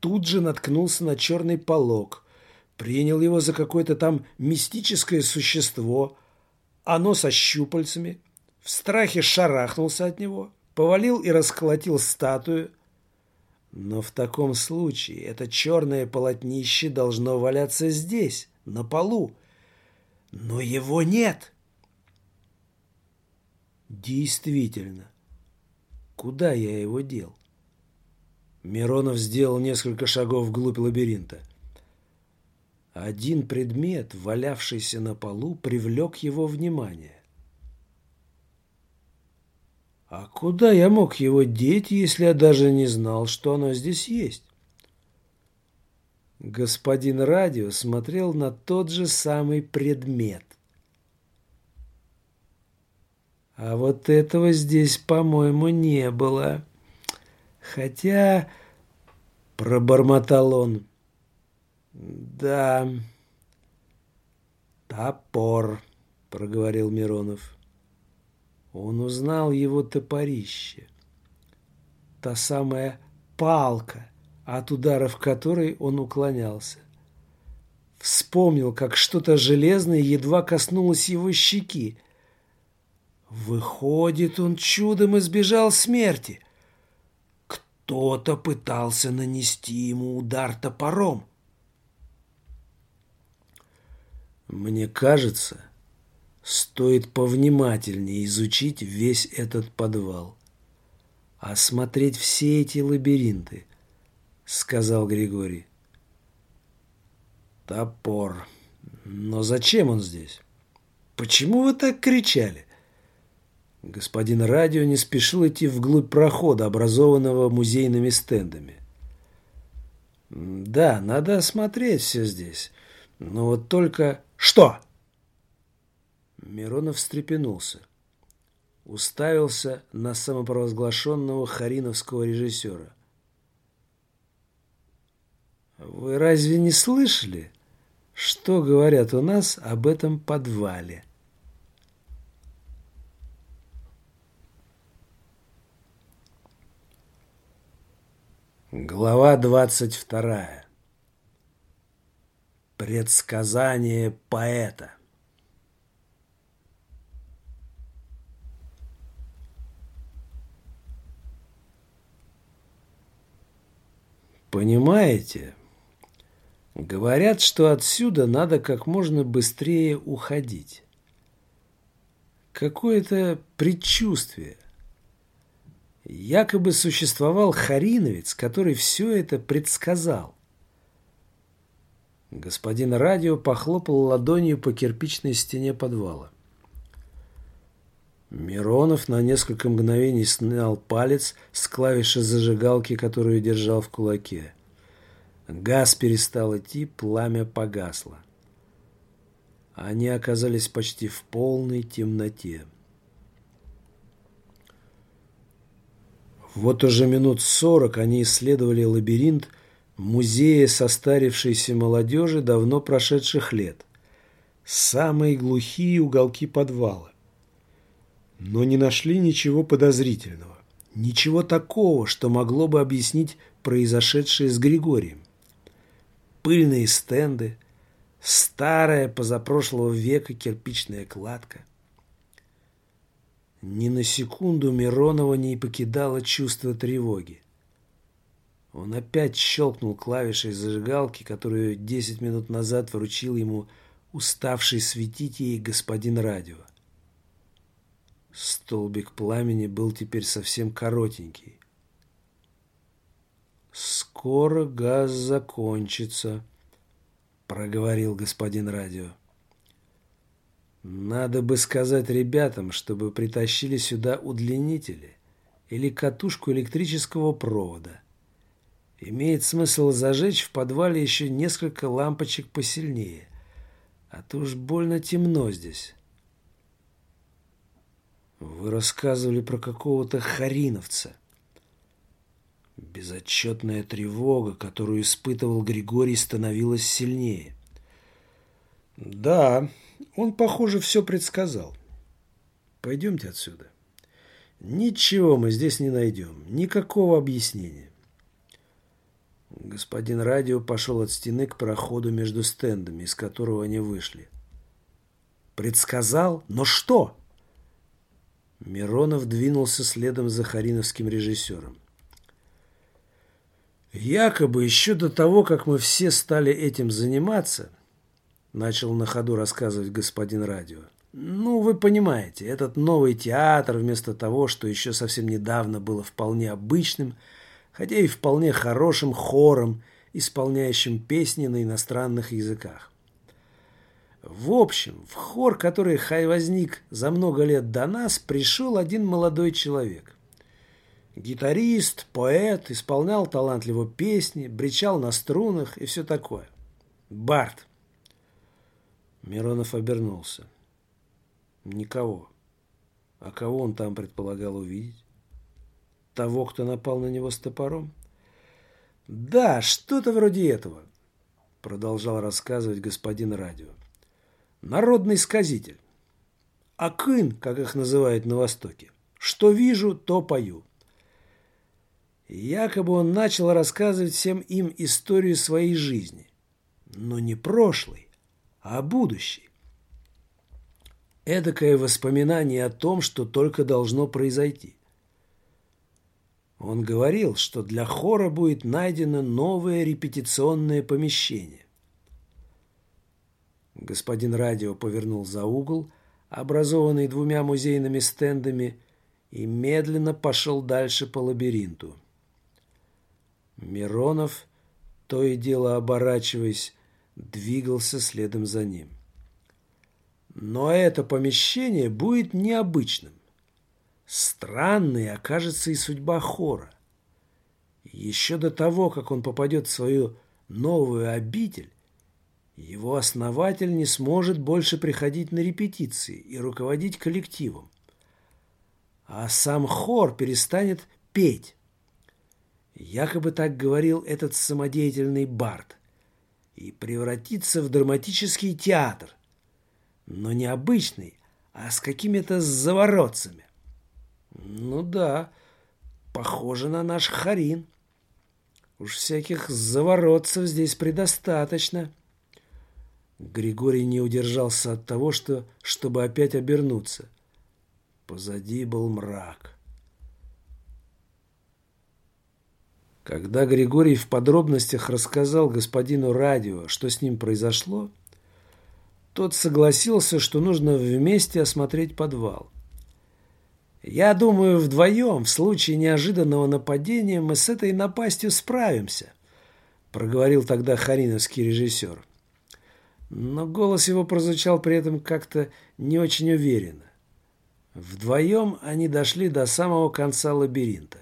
Тут же наткнулся на черный полог. Принял его за какое-то там мистическое существо. Оно со щупальцами. В страхе шарахнулся от него. Повалил и расколотил статую. Но в таком случае это черное полотнище должно валяться здесь, на полу. Но его нет. Действительно. Куда я его дел? Миронов сделал несколько шагов вглубь лабиринта. Один предмет, валявшийся на полу, привлек его внимание. А куда я мог его деть, если я даже не знал, что оно здесь есть? Господин радио смотрел на тот же самый предмет. А вот этого здесь, по-моему, не было. Хотя, пробормотал он, да, топор, проговорил Миронов. Он узнал его топорище. Та самая палка, от ударов которой он уклонялся. Вспомнил, как что-то железное едва коснулось его щеки. Выходит, он чудом избежал смерти. Кто-то пытался нанести ему удар топором. Мне кажется, Стоит повнимательнее изучить весь этот подвал. Осмотреть все эти лабиринты, сказал Григорий. Топор. Но зачем он здесь? Почему вы так кричали? Господин радио не спешил идти вглубь прохода, образованного музейными стендами. Да, надо осмотреть все здесь. Но вот только... Что? Миронов встрепенулся. Уставился на самопровозглашенного хариновского режиссера. «Вы разве не слышали, что говорят у нас об этом подвале?» Глава двадцать вторая. Предсказание поэта. Понимаете? Говорят, что отсюда надо как можно быстрее уходить. Какое-то предчувствие. Якобы существовал Хариновец, который все это предсказал. Господин радио похлопал ладонью по кирпичной стене подвала. Миронов на несколько мгновений снял палец с клавиши зажигалки, которую держал в кулаке. Газ перестал идти, пламя погасло. Они оказались почти в полной темноте. Вот уже минут сорок они исследовали лабиринт, музея состарившейся молодежи давно прошедших лет, самые глухие уголки подвала. Но не нашли ничего подозрительного, ничего такого, что могло бы объяснить произошедшее с Григорием. Пыльные стенды, старая позапрошлого века кирпичная кладка. Ни на секунду Миронова не покидало чувство тревоги. Он опять щелкнул клавишей зажигалки, которую десять минут назад вручил ему уставший светить ей господин радио. Столбик пламени был теперь совсем коротенький. «Скоро газ закончится», — проговорил господин радио. «Надо бы сказать ребятам, чтобы притащили сюда удлинители или катушку электрического провода. Имеет смысл зажечь в подвале еще несколько лампочек посильнее, а то уж больно темно здесь». Вы рассказывали про какого-то хариновца. Безотчетная тревога, которую испытывал Григорий, становилась сильнее. Да, он, похоже, все предсказал. Пойдемте отсюда. Ничего мы здесь не найдем, никакого объяснения. Господин радио пошел от стены к проходу между стендами, из которого они вышли. Предсказал? Но что? Миронов двинулся следом за хариновским режиссером. Якобы еще до того, как мы все стали этим заниматься, начал на ходу рассказывать господин радио. Ну, вы понимаете, этот новый театр, вместо того, что еще совсем недавно было вполне обычным, хотя и вполне хорошим хором, исполняющим песни на иностранных языках. В общем, в хор, который хай возник за много лет до нас, пришел один молодой человек. Гитарист, поэт, исполнял талантливо песни, бричал на струнах и все такое. Барт. Миронов обернулся. Никого. А кого он там предполагал увидеть? Того, кто напал на него с топором? Да, что-то вроде этого, продолжал рассказывать господин радио народный сказитель. Акын, как их называют на Востоке. Что вижу, то пою. Якобы он начал рассказывать всем им историю своей жизни. Но не прошлой, а будущей. Эдакое воспоминание о том, что только должно произойти. Он говорил, что для хора будет найдено новое репетиционное помещение. Господин радио повернул за угол, образованный двумя музейными стендами, и медленно пошел дальше по лабиринту. Миронов, то и дело оборачиваясь, двигался следом за ним. Но это помещение будет необычным. Странной окажется и судьба хора. Еще до того, как он попадет в свою новую обитель, его основатель не сможет больше приходить на репетиции и руководить коллективом. А сам хор перестанет петь. Якобы так говорил этот самодеятельный бард. И превратится в драматический театр. Но не обычный, а с какими-то заворотцами. Ну да, похоже на наш Харин. Уж всяких заворотцев здесь предостаточно. Григорий не удержался от того, что, чтобы опять обернуться. Позади был мрак. Когда Григорий в подробностях рассказал господину радио, что с ним произошло, тот согласился, что нужно вместе осмотреть подвал. «Я думаю, вдвоем, в случае неожиданного нападения, мы с этой напастью справимся», проговорил тогда хариновский режиссер но голос его прозвучал при этом как-то не очень уверенно. Вдвоем они дошли до самого конца лабиринта.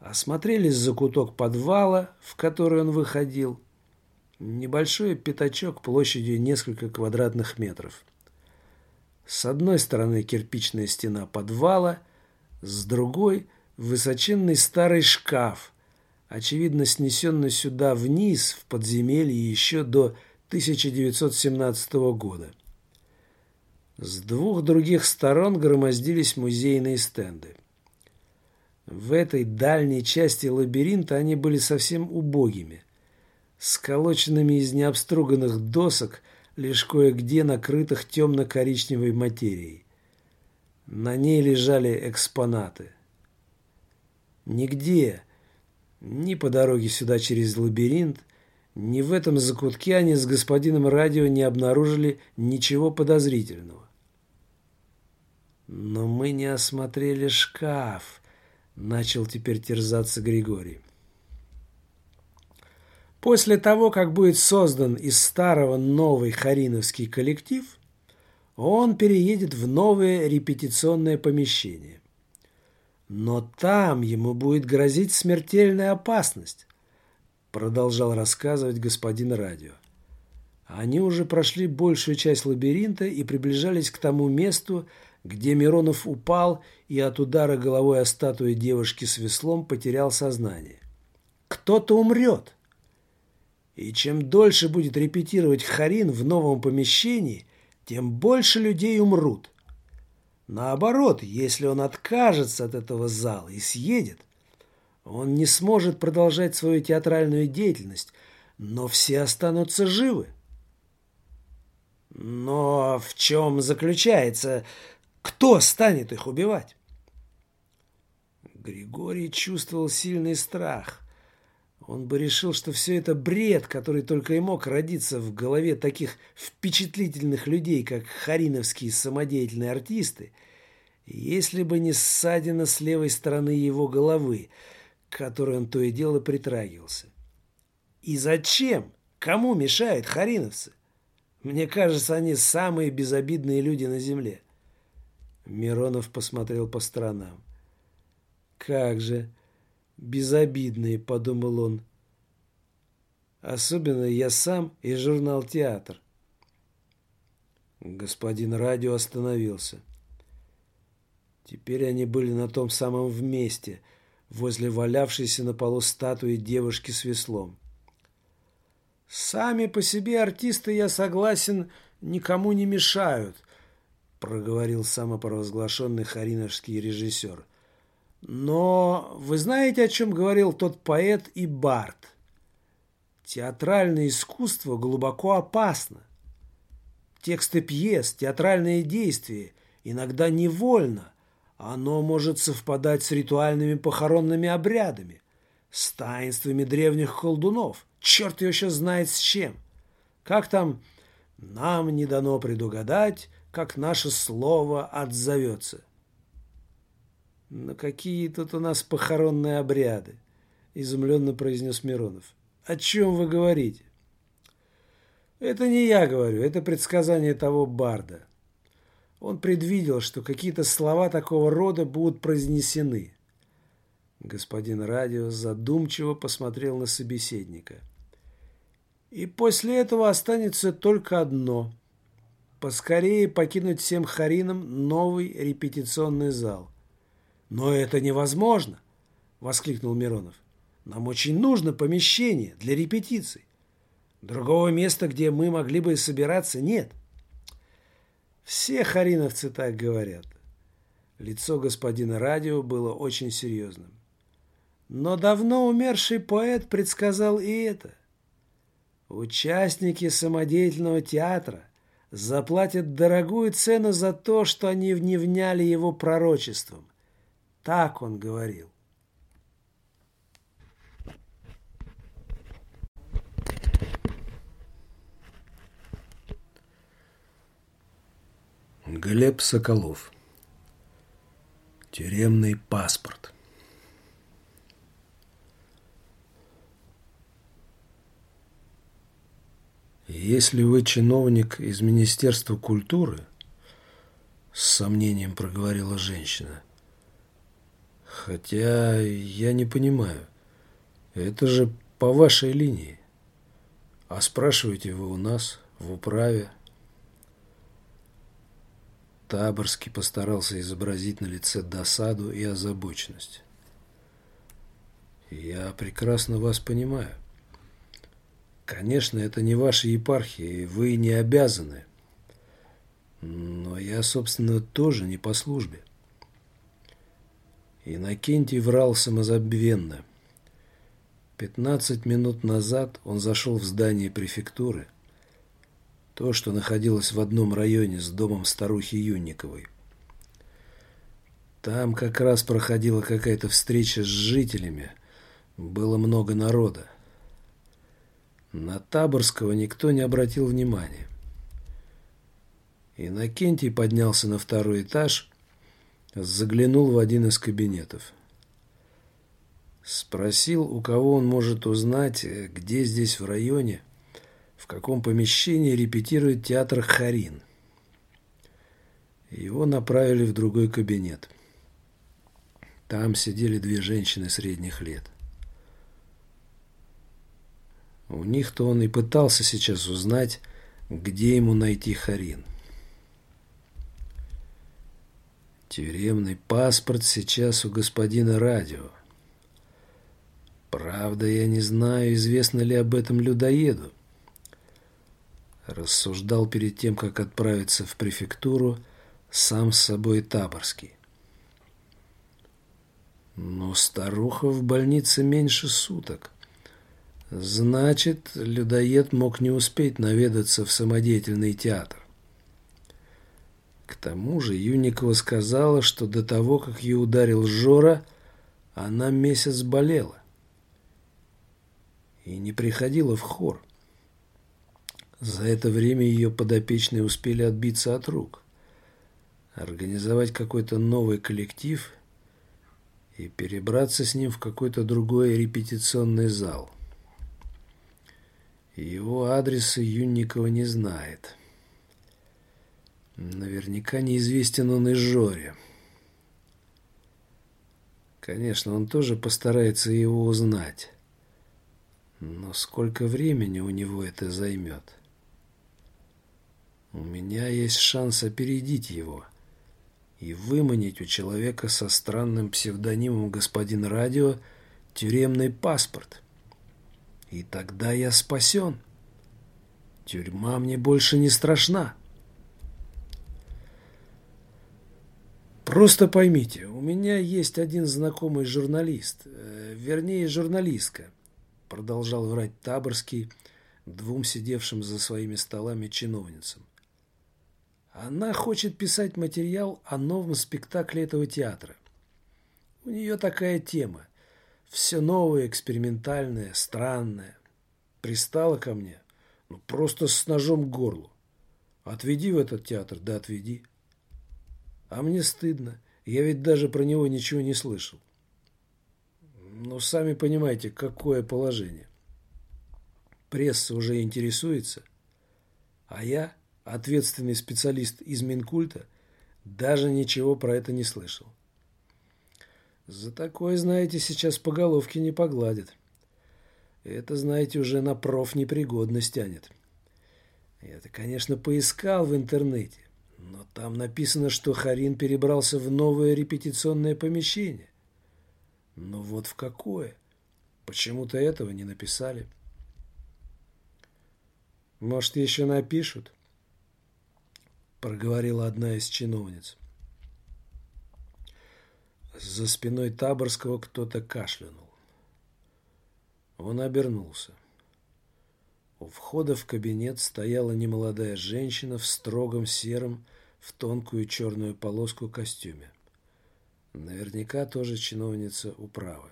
Осмотрелись за куток подвала, в который он выходил. Небольшой пятачок площадью несколько квадратных метров. С одной стороны кирпичная стена подвала, с другой – высоченный старый шкаф, очевидно снесенный сюда вниз, в подземелье, еще до 1917 года. С двух других сторон громоздились музейные стенды. В этой дальней части лабиринта они были совсем убогими, сколоченными из необструганных досок, лишь кое-где накрытых темно-коричневой материей. На ней лежали экспонаты. Нигде, ни по дороге сюда через лабиринт, ни в этом закутке они с господином радио не обнаружили ничего подозрительного. Но мы не осмотрели шкаф, начал теперь терзаться Григорий. После того, как будет создан из старого новый хариновский коллектив, он переедет в новое репетиционное помещение. Но там ему будет грозить смертельная опасность, продолжал рассказывать господин радио. Они уже прошли большую часть лабиринта и приближались к тому месту, где Миронов упал и от удара головой о статую девушки с веслом потерял сознание. Кто-то умрет. И чем дольше будет репетировать Харин в новом помещении, тем больше людей умрут. Наоборот, если он откажется от этого зала и съедет, он не сможет продолжать свою театральную деятельность, но все останутся живы. Но в чем заключается кто станет их убивать? Григорий чувствовал сильный страх. Он бы решил, что все это бред, который только и мог родиться в голове таких впечатлительных людей, как хариновские самодеятельные артисты, если бы не ссадина с левой стороны его головы, к которой он то и дело притрагивался. И зачем? Кому мешают хариновцы? Мне кажется, они самые безобидные люди на земле. Миронов посмотрел по сторонам. «Как же! Безобидные!» – подумал он. «Особенно я сам и журнал «Театр». Господин радио остановился. Теперь они были на том самом вместе, возле валявшейся на полу статуи девушки с веслом. «Сами по себе артисты, я согласен, никому не мешают», проговорил самопровозглашенный хариновский режиссер. Но вы знаете, о чем говорил тот поэт и бард? Театральное искусство глубоко опасно. Тексты пьес, театральные действия иногда невольно. Оно может совпадать с ритуальными похоронными обрядами, с таинствами древних колдунов. Черт ее сейчас знает с чем. Как там «нам не дано предугадать, как наше слово отзовется. «Но какие тут у нас похоронные обряды?» – изумленно произнес Миронов. «О чем вы говорите?» «Это не я говорю, это предсказание того барда. Он предвидел, что какие-то слова такого рода будут произнесены». Господин радио задумчиво посмотрел на собеседника. «И после этого останется только одно – поскорее покинуть всем Харинам новый репетиционный зал. «Но это невозможно!» – воскликнул Миронов. «Нам очень нужно помещение для репетиций. Другого места, где мы могли бы собираться, нет». Все хариновцы так говорят. Лицо господина радио было очень серьезным. Но давно умерший поэт предсказал и это. Участники самодеятельного театра – заплатят дорогую цену за то, что они не вняли его пророчеством. Так он говорил.
Глеб Соколов. Тюремный паспорт. Если вы чиновник из Министерства культуры, с сомнением проговорила женщина, хотя я не понимаю, это же по вашей линии. А спрашиваете вы у нас, в управе. Таборский постарался изобразить на лице досаду и озабоченность. Я прекрасно вас понимаю. Конечно, это не ваша епархия, и вы не обязаны. Но я, собственно, тоже не по службе. Иннокентий врал самозабвенно. Пятнадцать минут назад он зашел в здание префектуры, то, что находилось в одном районе с домом старухи Юнниковой. Там как раз проходила какая-то встреча с жителями, было много народа. На Таборского никто не обратил внимания. Иннокентий поднялся на второй этаж, заглянул в один из кабинетов. Спросил, у кого он может узнать, где здесь в районе, в каком помещении репетирует театр «Харин». Его направили в другой кабинет. Там сидели две женщины средних лет. У них-то он и пытался сейчас узнать, где ему найти Харин. Тюремный паспорт сейчас у господина радио. Правда, я не знаю, известно ли об этом людоеду. Рассуждал перед тем, как отправиться в префектуру, сам с собой Таборский. Но старуха в больнице меньше суток. Значит, людоед мог не успеть наведаться в самодеятельный театр. К тому же Юникова сказала, что до того, как ее ударил Жора, она месяц болела и не приходила в хор. За это время ее подопечные успели отбиться от рук, организовать какой-то новый коллектив и перебраться с ним в какой-то другой репетиционный зал. Его адреса Юнникова не знает. Наверняка неизвестен он и Жоре. Конечно, он тоже постарается его узнать. Но сколько времени у него это займет? У меня есть шанс опередить его и выманить у человека со странным псевдонимом господин Радио тюремный паспорт. И тогда я спасен. Тюрьма мне больше не страшна. Просто поймите, у меня есть один знакомый журналист, э, вернее, журналистка, продолжал врать Таборский двум сидевшим за своими столами чиновницам. Она хочет писать материал о новом спектакле этого театра. У нее такая тема. Все новое, экспериментальное, странное. Пристала ко мне. Ну, просто с ножом к горлу. Отведи в этот театр, да отведи. А мне стыдно. Я ведь даже про него ничего не слышал. Ну, сами понимаете, какое положение. Пресса уже интересуется, а я, ответственный специалист из Минкульта, даже ничего про это не слышал. За такое, знаете, сейчас по головке не погладят. Это, знаете, уже на профнепригодность тянет. Я-то, конечно, поискал в интернете. Но там написано, что Харин перебрался в новое репетиционное помещение. Но вот в какое? Почему-то этого не написали. Может, еще напишут? Проговорила одна из чиновниц. За спиной Таборского кто-то кашлянул. Он обернулся. У входа в кабинет стояла немолодая женщина в строгом сером, в тонкую черную полоску костюме. Наверняка тоже чиновница управы.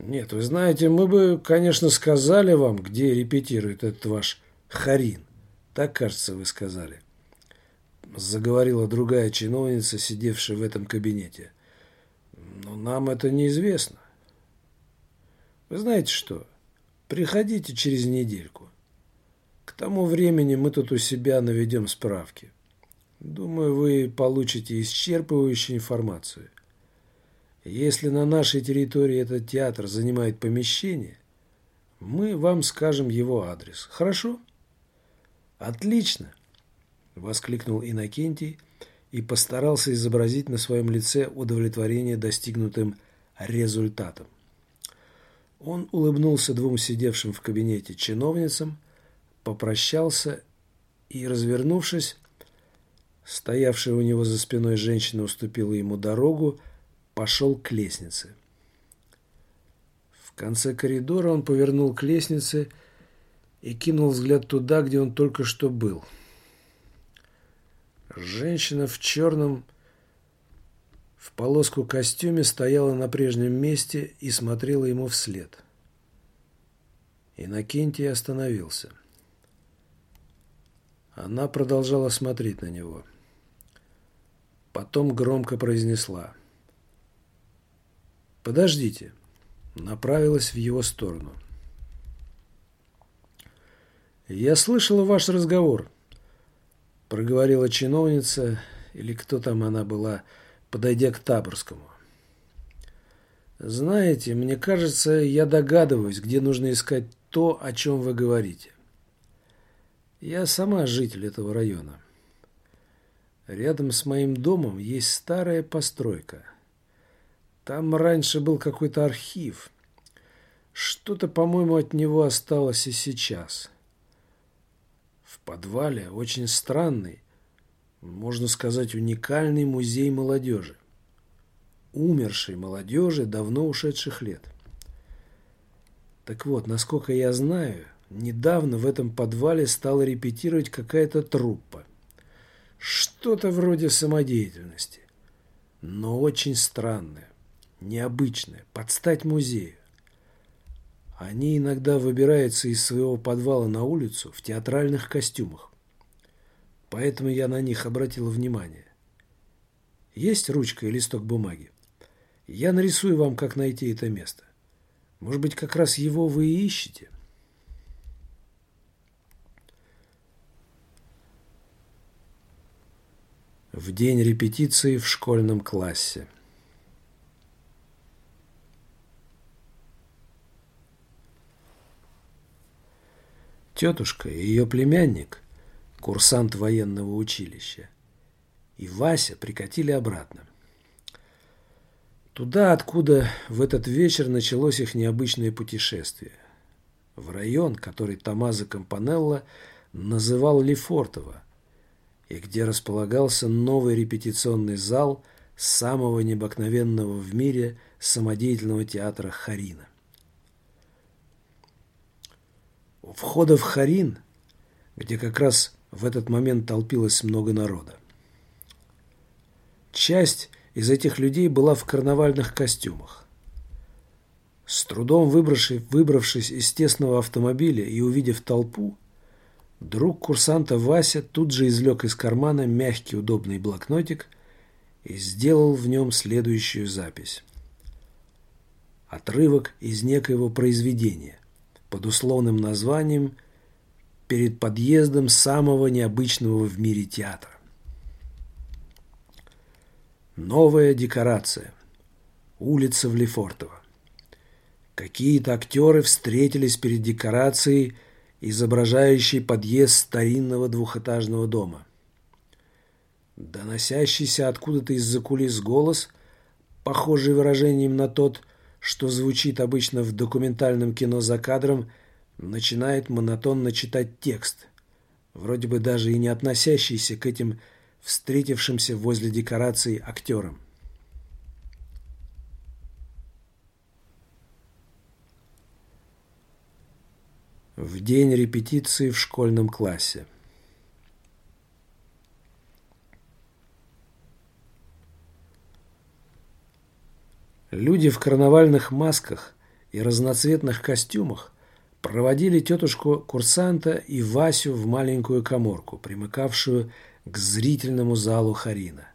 Нет, вы знаете, мы бы, конечно, сказали вам, где репетирует этот ваш Харин. Так, кажется, вы сказали. Заговорила другая чиновница, сидевшая в этом кабинете. Но нам это неизвестно. Вы знаете что? Приходите через недельку. К тому времени мы тут у себя наведем справки. Думаю, вы получите исчерпывающую информацию. Если на нашей территории этот театр занимает помещение, мы вам скажем его адрес. Хорошо? Отлично! Воскликнул Иннокентий и постарался изобразить на своем лице удовлетворение достигнутым результатом. Он улыбнулся двум сидевшим в кабинете чиновницам, попрощался и, развернувшись, стоявшая у него за спиной женщина уступила ему дорогу, пошел к лестнице. В конце коридора он повернул к лестнице и кинул взгляд туда, где он только что был. Женщина в черном в полоску костюме стояла на прежнем месте и смотрела ему вслед. Иннокентий остановился. Она продолжала смотреть на него. Потом громко произнесла. «Подождите!» Направилась в его сторону. «Я слышала ваш разговор», — проговорила чиновница, или кто там она была, — подойдя к Таборскому. «Знаете, мне кажется, я догадываюсь, где нужно искать то, о чем вы говорите. Я сама житель этого района. Рядом с моим домом есть старая постройка. Там раньше был какой-то архив. Что-то, по-моему, от него осталось и сейчас. В подвале очень странный, можно сказать, уникальный музей молодежи. Умершей молодежи давно ушедших лет. Так вот, насколько я знаю, недавно в этом подвале стала репетировать какая-то труппа. Что-то вроде самодеятельности. Но очень странное, необычное, под стать музею. Они иногда выбираются из своего подвала на улицу в театральных костюмах. Поэтому я на них обратила внимание. Есть ручка и листок бумаги? Я нарисую вам, как найти это место. Может быть, как раз его вы и ищете? В день репетиции в школьном классе. Тетушка и ее племянник – курсант военного училища, и Вася прикатили обратно. Туда, откуда в этот вечер началось их необычное путешествие. В район, который Томазо Кампанелло называл Лефортово, и где располагался новый репетиционный зал самого необыкновенного в мире самодеятельного театра Харина. У входа в Харин, где как раз в этот момент толпилось много народа. Часть из этих людей была в карнавальных костюмах. С трудом выбравшись, из тесного автомобиля и увидев толпу, друг курсанта Вася тут же извлек из кармана мягкий удобный блокнотик и сделал в нем следующую запись. Отрывок из некоего произведения под условным названием – перед подъездом самого необычного в мире театра. Новая декорация. Улица в Лефортово. Какие-то актеры встретились перед декорацией, изображающей подъезд старинного двухэтажного дома. Доносящийся откуда-то из-за кулис голос, похожий выражением на тот, что звучит обычно в документальном кино за кадром, начинает монотонно читать текст, вроде бы даже и не относящийся к этим встретившимся возле декораций актерам. В день репетиции в школьном классе. Люди в карнавальных масках и разноцветных костюмах проводили тетушку-курсанта и Васю в маленькую коморку, примыкавшую к зрительному залу Харина,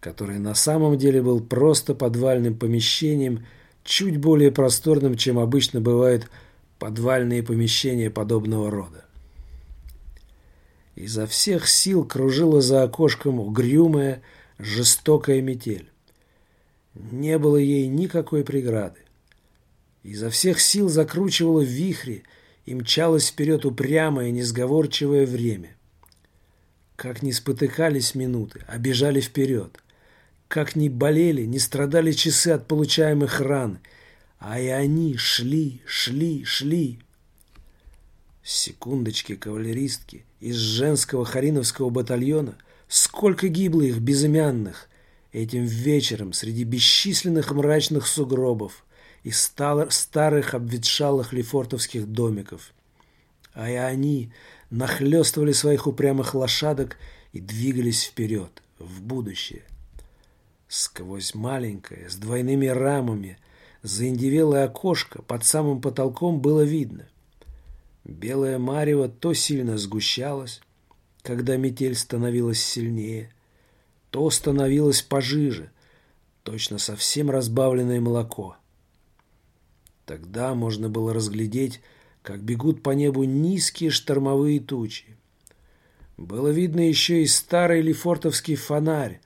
который на самом деле был просто подвальным помещением, чуть более просторным, чем обычно бывают подвальные помещения подобного рода. Изо всех сил кружила за окошком угрюмая, жестокая метель. Не было ей никакой преграды изо всех сил закручивала вихри и мчалась вперед упрямое, несговорчивое время. Как не спотыкались минуты, а бежали вперед. Как не болели, не страдали часы от получаемых ран. А и они шли, шли, шли. Секундочки кавалеристки из женского хариновского батальона. Сколько гибло их безымянных. Этим вечером среди бесчисленных мрачных сугробов и старых обветшалых лефортовских домиков. А и они нахлестывали своих упрямых лошадок и двигались вперед, в будущее. Сквозь маленькое, с двойными рамами, заиндевелое окошко под самым потолком было видно. Белое марево то сильно сгущалось, когда метель становилась сильнее, то становилось пожиже, точно совсем разбавленное молоко. Тогда можно было разглядеть, как бегут по небу низкие штормовые тучи. Было видно еще и старый лефортовский фонарь,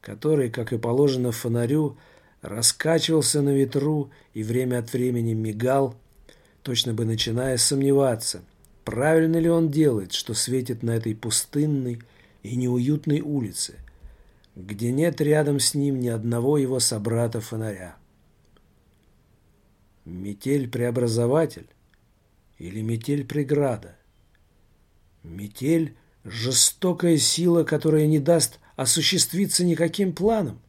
который, как и положено фонарю, раскачивался на ветру и время от времени мигал, точно бы начиная сомневаться, правильно ли он делает, что светит на этой пустынной и неуютной улице, где нет рядом с ним ни одного его собрата-фонаря. Метель-преобразователь или метель-преграда? Метель – жестокая сила, которая не даст осуществиться никаким планом?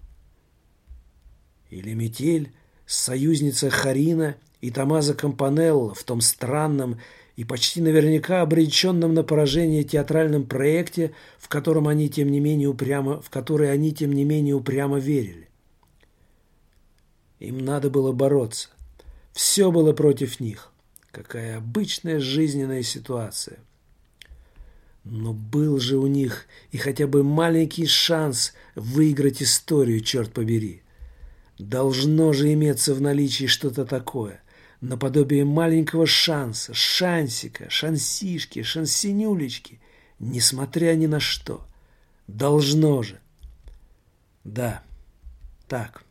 Или метель – союзница Харина и Томазо Кампанелло в том странном и почти наверняка обреченном на поражение театральном проекте, в котором они тем не менее упрямо, в который они тем не менее упрямо верили. Им надо было бороться – все было против них. Какая обычная жизненная ситуация. Но был же у них и хотя бы маленький шанс выиграть историю, черт побери. Должно же иметься в наличии что-то такое, наподобие маленького шанса, шансика, шансишки, шансинюлечки, несмотря ни на что. Должно же. Да, так.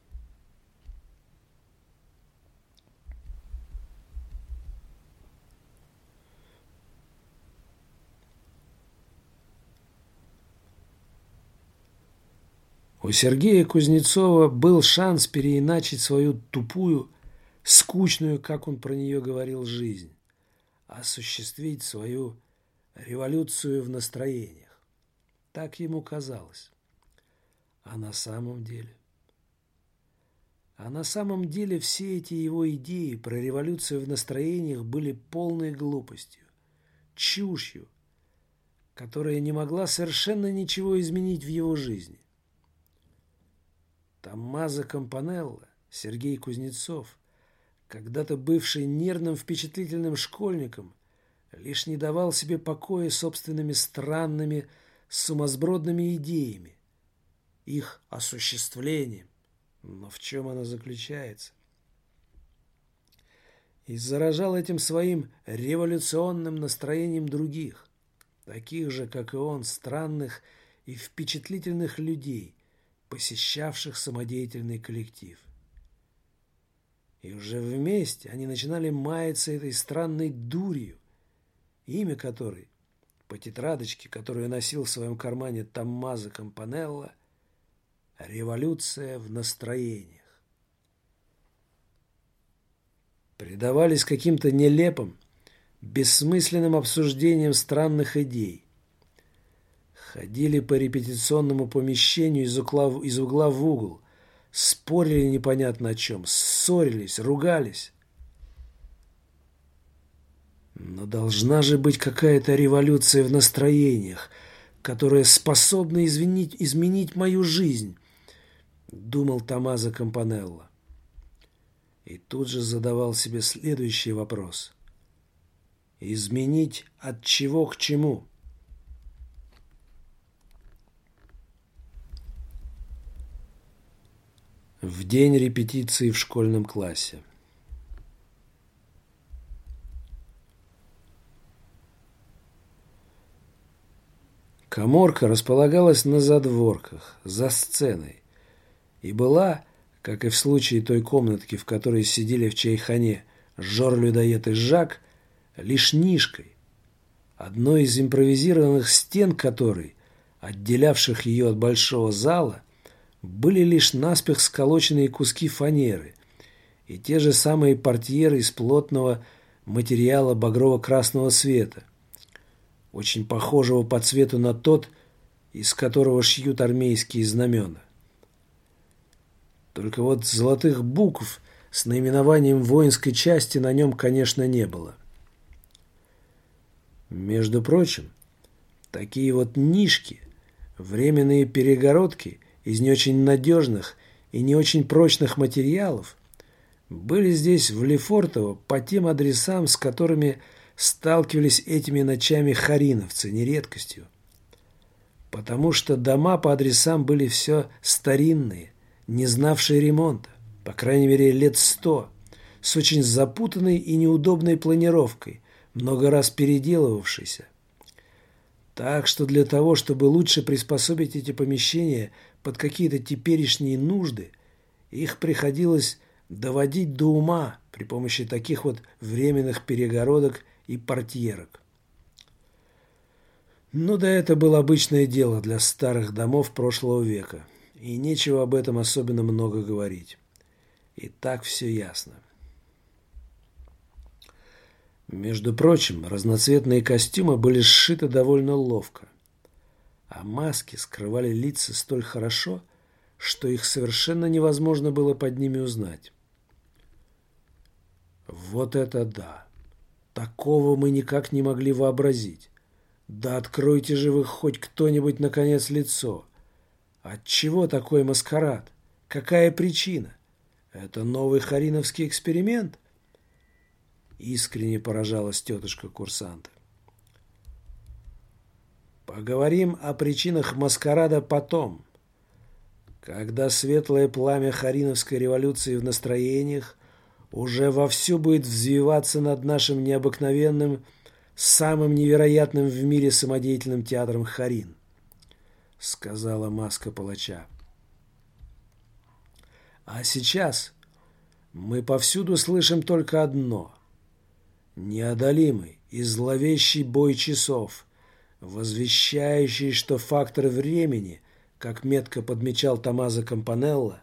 У Сергея Кузнецова был шанс переиначить свою тупую, скучную, как он про нее говорил, жизнь, осуществить свою революцию в настроениях. Так ему казалось. А на самом деле? А на самом деле все эти его идеи про революцию в настроениях были полной глупостью, чушью, которая не могла совершенно ничего изменить в его жизни. Томмазо Кампанелло, Сергей Кузнецов, когда-то бывший нервным впечатлительным школьником, лишь не давал себе покоя собственными странными, сумасбродными идеями, их осуществлением. Но в чем она заключается? И заражал этим своим революционным настроением других, таких же, как и он, странных и впечатлительных людей, посещавших самодеятельный коллектив. И уже вместе они начинали маяться этой странной дурью, имя которой, по тетрадочке, которую носил в своем кармане Томмазо Кампанелло, «Революция в настроениях». Предавались каким-то нелепым, бессмысленным обсуждениям странных идей, Ходили по репетиционному помещению из угла, из угла в угол. Спорили непонятно о чем, ссорились, ругались. Но должна же быть какая-то революция в настроениях, которая способна извинить, изменить мою жизнь, думал Томазо Кампанелло. И тут же задавал себе следующий вопрос. Изменить от чего к чему? В день репетиции в школьном классе. Коморка располагалась на задворках, за сценой, и была, как и в случае той комнатки, в которой сидели в чайхане Жор-людоед и Жак, лишь нишкой, одной из импровизированных стен которой отделявших ее от большого зала, были лишь наспех сколоченные куски фанеры и те же самые портьеры из плотного материала багрово-красного света, очень похожего по цвету на тот, из которого шьют армейские знамена. Только вот золотых букв с наименованием воинской части на нем, конечно, не было. Между прочим, такие вот нишки, временные перегородки из не очень надежных и не очень прочных материалов были здесь, в Лефортово, по тем адресам, с которыми сталкивались этими ночами хариновцы, не редкостью. Потому что дома по адресам были все старинные, не знавшие ремонта, по крайней мере лет сто, с очень запутанной и неудобной планировкой, много раз переделывавшейся. Так что для того, чтобы лучше приспособить эти помещения под какие-то теперешние нужды, их приходилось доводить до ума при помощи таких вот временных перегородок и портьерок. Ну да это было обычное дело для старых домов прошлого века, и нечего об этом особенно много говорить. И так все ясно. Между прочим, разноцветные костюмы были сшиты довольно ловко, а маски скрывали лица столь хорошо, что их совершенно невозможно было под ними узнать. Вот это да! Такого мы никак не могли вообразить. Да откройте же вы хоть кто-нибудь, наконец, лицо. Отчего такой маскарад? Какая причина? Это новый хариновский эксперимент? Искренне поражалась тетушка курсанта. Поговорим о причинах маскарада потом. Когда светлое пламя Хариновской революции в настроениях уже вовсю будет взвиваться над нашим необыкновенным, самым невероятным в мире самодеятельным театром Харин, сказала маска палача. А сейчас мы повсюду слышим только одно – неодолимый и зловещий бой часов, возвещающий, что фактор времени, как метко подмечал Томазо Кампанелло,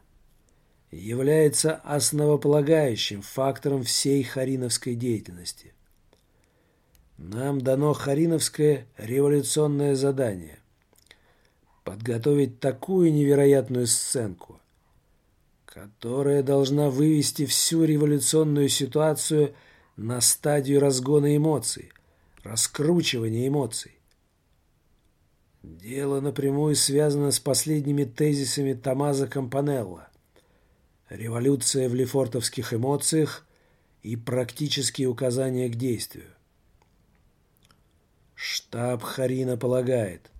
является основополагающим фактором всей хариновской деятельности. Нам дано хариновское революционное задание – подготовить такую невероятную сценку, которая должна вывести всю революционную ситуацию на стадию разгона эмоций, раскручивания эмоций. Дело напрямую связано с последними тезисами Томазо Кампанелла. Революция в лефортовских эмоциях и практические указания к действию. Штаб Харина полагает,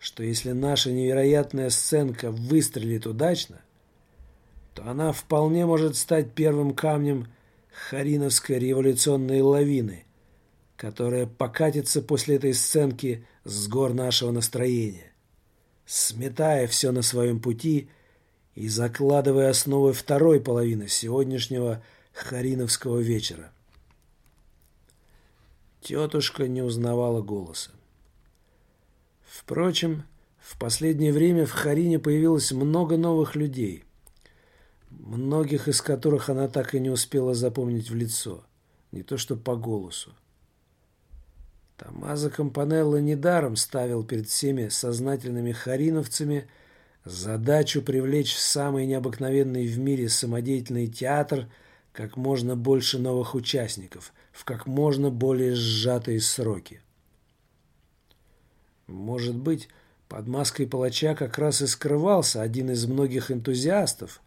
что если наша невероятная сценка выстрелит удачно, то она вполне может стать первым камнем Хариновской революционной лавины, которая покатится после этой сценки с гор нашего настроения, сметая все на своем пути и закладывая основы второй половины сегодняшнего Хариновского вечера. Тетушка не узнавала голоса. Впрочем, в последнее время в Харине появилось много новых людей, многих из которых она так и не успела запомнить в лицо, не то что по голосу. Томазо Кампанелло недаром ставил перед всеми сознательными хариновцами – Задачу привлечь в самый необыкновенный в мире самодеятельный театр как можно больше новых участников в как можно более сжатые сроки. Может быть, под маской палача как раз и скрывался один из многих энтузиастов,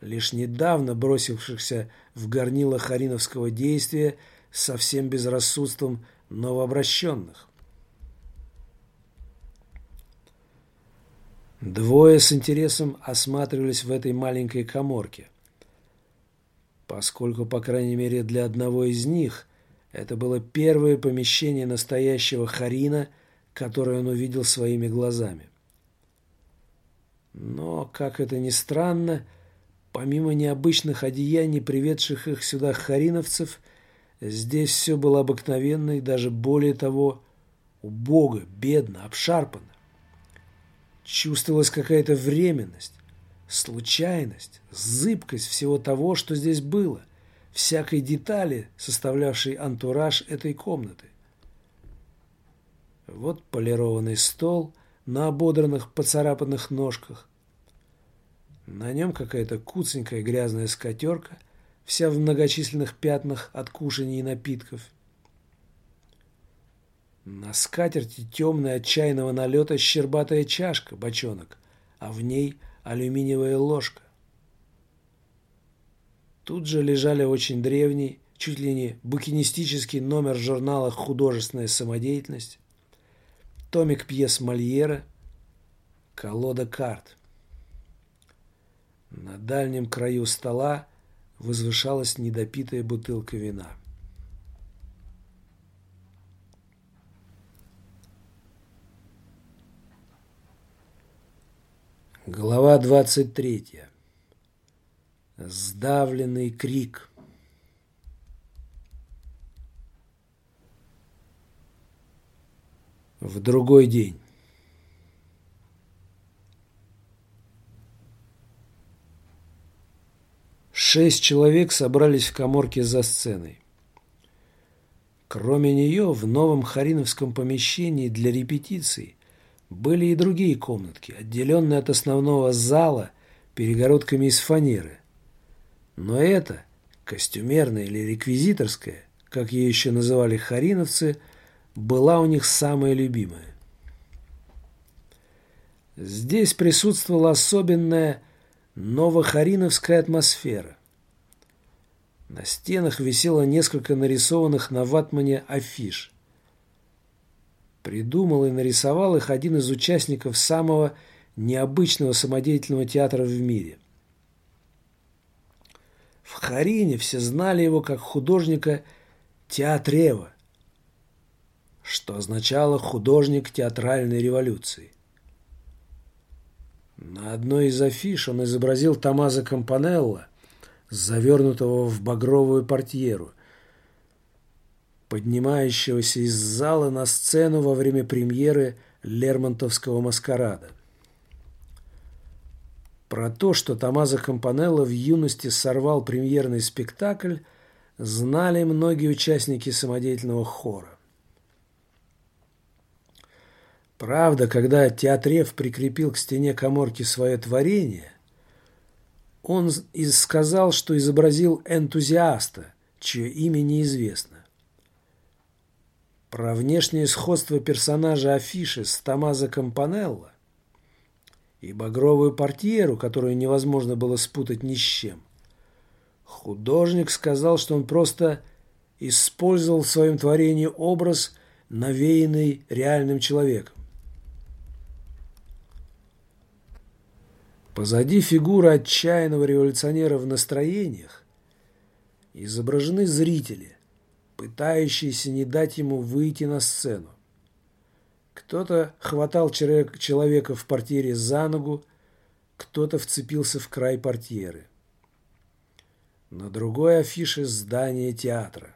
лишь недавно бросившихся в горнило хариновского действия со всем безрассудством новообращенных. Двое с интересом осматривались в этой маленькой коморке, поскольку, по крайней мере, для одного из них это было первое помещение настоящего Харина, которое он увидел своими глазами. Но, как это ни странно, помимо необычных одеяний, приведших их сюда хариновцев, здесь все было обыкновенно и даже более того, убого, бедно, обшарпано. Чувствовалась какая-то временность, случайность, зыбкость всего того, что здесь было, всякой детали, составлявшей антураж этой комнаты. Вот полированный стол на ободранных, поцарапанных ножках. На нем какая-то куценькая грязная скатерка, вся в многочисленных пятнах от кушаний и напитков. На скатерти темная отчаянного налета щербатая чашка, бочонок, а в ней алюминиевая ложка. Тут же лежали очень древний, чуть ли не букинистический номер журнала «Художественная самодеятельность», томик пьес Мольера, колода карт. На дальнем краю стола возвышалась недопитая бутылка вина. Глава двадцать третья. Сдавленный крик. В другой день. Шесть человек собрались в коморке за сценой. Кроме нее, в новом Хариновском помещении для репетиций были и другие комнатки, отделенные от основного зала перегородками из фанеры. Но это, костюмерная или реквизиторская, как ее еще называли хариновцы, была у них самая любимая. Здесь присутствовала особенная новохариновская атмосфера. На стенах висело несколько нарисованных на ватмане афиш. Придумал и нарисовал их один из участников самого необычного самодеятельного театра в мире – в Харине все знали его как художника Театрева, что означало «художник театральной революции». На одной из афиш он изобразил Томазо Кампанелло, завернутого в багровую портьеру, поднимающегося из зала на сцену во время премьеры Лермонтовского маскарада. Про то, что Томазо Кампанелло в юности сорвал премьерный спектакль, знали многие участники самодеятельного хора. Правда, когда Театрев прикрепил к стене коморки свое творение, он и сказал, что изобразил энтузиаста, чье имя неизвестно. Про внешнее сходство персонажа афиши с Томазо Кампанелло и багровую портьеру, которую невозможно было спутать ни с чем. Художник сказал, что он просто использовал в своем творении образ, навеянный реальным человеком. Позади фигуры отчаянного революционера в настроениях изображены зрители, пытающиеся не дать ему выйти на сцену. Кто-то хватал человека в портьере за ногу, кто-то вцепился в край портьеры. На другой афише здание театра.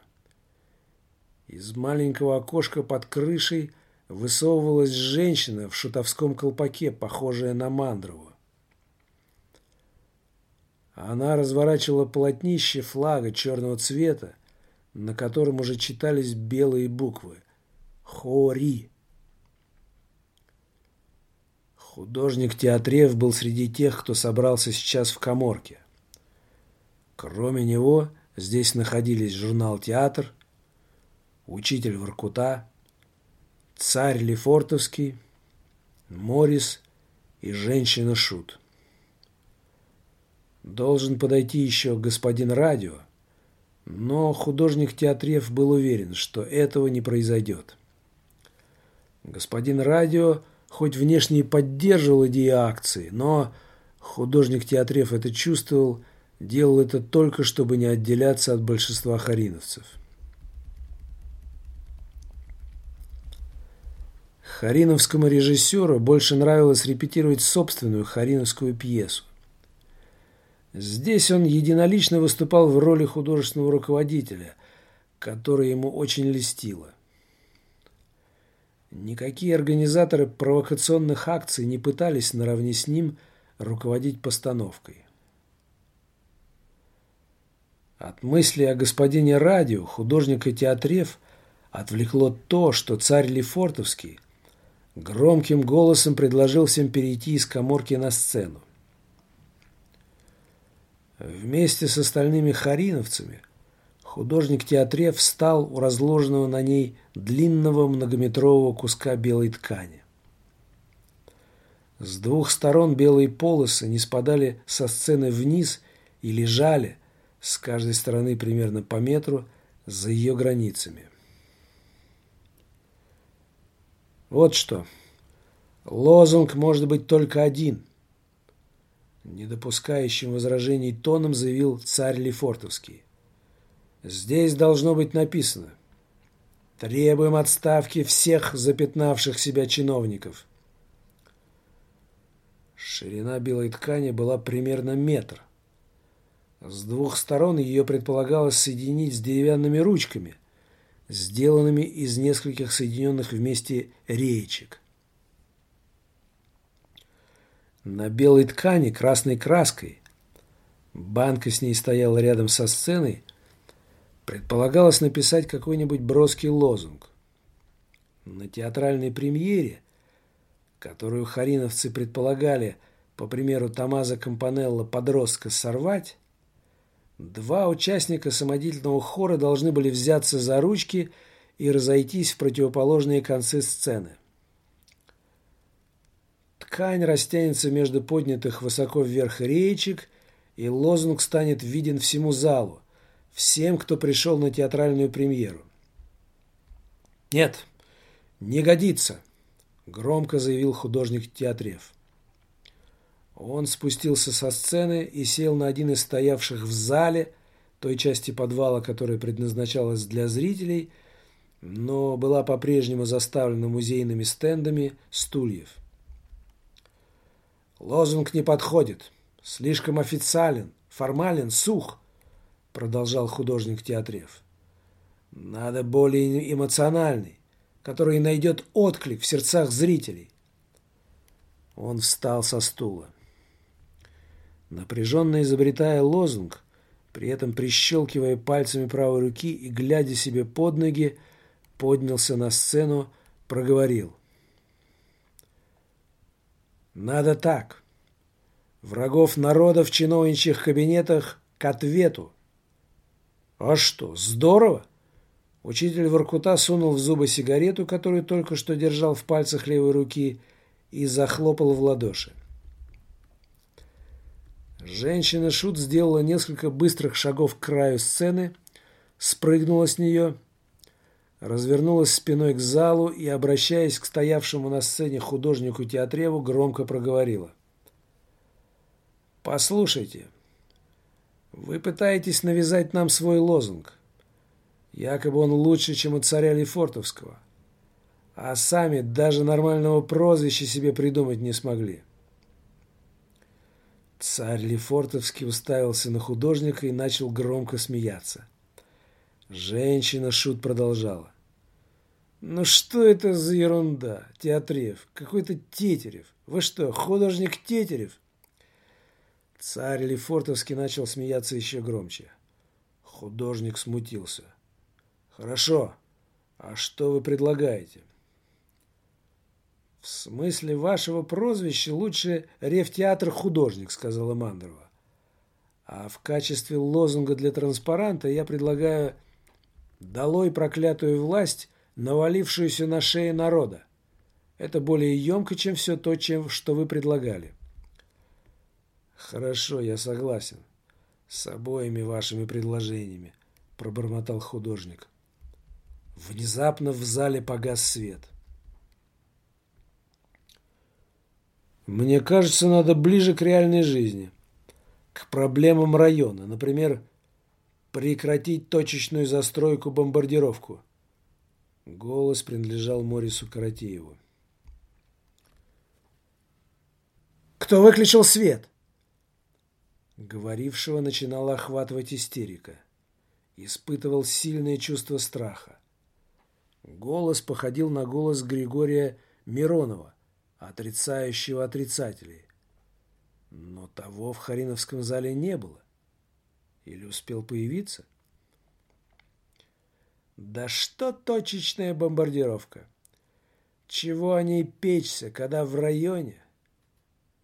Из маленького окошка под крышей высовывалась женщина в шутовском колпаке, похожая на Мандрову. Она разворачивала полотнище флага черного цвета, на котором уже читались белые буквы «Хори». Художник Театрев был среди тех, кто собрался сейчас в коморке. Кроме него здесь находились журнал «Театр», учитель Воркута, царь Лефортовский, Морис и женщина-шут. Должен подойти еще господин Радио, но художник Театрев был уверен, что этого не произойдет. Господин Радио хоть внешне и поддерживал идеи акции, но художник Театрев это чувствовал, делал это только, чтобы не отделяться от большинства хариновцев. Хариновскому режиссеру больше нравилось репетировать собственную хариновскую пьесу. Здесь он единолично выступал в роли художественного руководителя, которая ему очень льстила. Никакие организаторы провокационных акций не пытались наравне с ним руководить постановкой. От мысли о господине Радио художника Театрев отвлекло то, что царь Лефортовский громким голосом предложил всем перейти из коморки на сцену. Вместе с остальными хариновцами художник Театрев встал у разложенного на ней длинного многометрового куска белой ткани. С двух сторон белые полосы не спадали со сцены вниз и лежали, с каждой стороны примерно по метру, за ее границами. Вот что. Лозунг может быть только один. Не допускающим возражений тоном заявил царь Лефортовский. Здесь должно быть написано – Требуем отставки всех запятнавших себя чиновников. Ширина белой ткани была примерно метр. С двух сторон ее предполагалось соединить с деревянными ручками, сделанными из нескольких соединенных вместе реечек. На белой ткани красной краской, банка с ней стояла рядом со сценой, Предполагалось написать какой-нибудь броский лозунг. На театральной премьере, которую хариновцы предполагали, по примеру Томазо Компанелло, подростка сорвать, два участника самодельного хора должны были взяться за ручки и разойтись в противоположные концы сцены. Ткань растянется между поднятых высоко вверх реечек, и лозунг станет виден всему залу, всем, кто пришел на театральную премьеру. «Нет, не годится», – громко заявил художник Театрев. Он спустился со сцены и сел на один из стоявших в зале, той части подвала, которая предназначалась для зрителей, но была по-прежнему заставлена музейными стендами стульев. Лозунг не подходит. Слишком официален, формален, сух продолжал художник Театрев. Надо более эмоциональный, который найдет отклик в сердцах зрителей. Он встал со стула. Напряженно изобретая лозунг, при этом прищелкивая пальцами правой руки и, глядя себе под ноги, поднялся на сцену, проговорил. «Надо так. Врагов народа в чиновничьих кабинетах к ответу. «А что, здорово!» Учитель Воркута сунул в зубы сигарету, которую только что держал в пальцах левой руки, и захлопал в ладоши. Женщина-шут сделала несколько быстрых шагов к краю сцены, спрыгнула с нее, развернулась спиной к залу и, обращаясь к стоявшему на сцене художнику Театреву, громко проговорила. «Послушайте, вы пытаетесь навязать нам свой лозунг. Якобы он лучше, чем у царя Лефортовского. А сами даже нормального прозвища себе придумать не смогли. Царь Лефортовский уставился на художника и начал громко смеяться. Женщина-шут продолжала. «Ну что это за ерунда, Театрев? Какой-то Тетерев. Вы что, художник Тетерев? Царь Лефортовский начал смеяться еще громче. Художник смутился. «Хорошо. А что вы предлагаете?» «В смысле вашего прозвища лучше рефтеатр художник», — сказала Мандерова. «А в качестве лозунга для транспаранта я предлагаю «Долой проклятую власть, навалившуюся на шеи народа». Это более емко, чем все то, чем, что вы предлагали». «Хорошо, я согласен. С обоими вашими предложениями», – пробормотал художник. Внезапно в зале погас свет. «Мне кажется, надо ближе к реальной жизни, к проблемам района. Например, прекратить точечную застройку-бомбардировку». Голос принадлежал Морису Каратееву. «Кто выключил свет?» Говорившего начинала охватывать истерика. Испытывал сильное чувство страха. Голос походил на голос Григория Миронова, отрицающего отрицателей. Но того в Хариновском зале не было. Или успел появиться? Да что точечная бомбардировка? Чего о ней печься, когда в районе?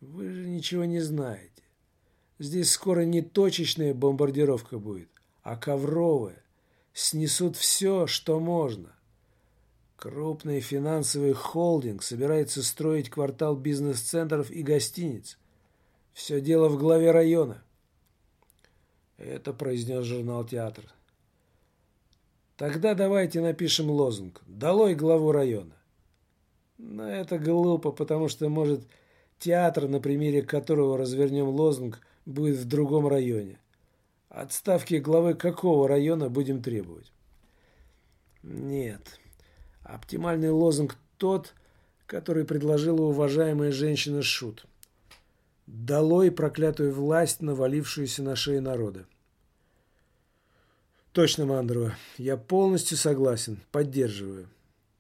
Вы же ничего не знаете. Здесь скоро не точечная бомбардировка будет, а ковровая. Снесут все, что можно. Крупный финансовый холдинг собирается строить квартал бизнес-центров и гостиниц. Все дело в главе района. Это произнес журнал «Театр». Тогда давайте напишем лозунг «Долой главу района». Но это глупо, потому что, может, театр, на примере которого развернем лозунг, будет в другом районе. Отставки главы какого района будем требовать? Нет. Оптимальный лозунг тот, который предложила уважаемая женщина Шут. «Долой проклятую власть, навалившуюся на шею народа». Точно, Мандрова. Я полностью согласен. Поддерживаю.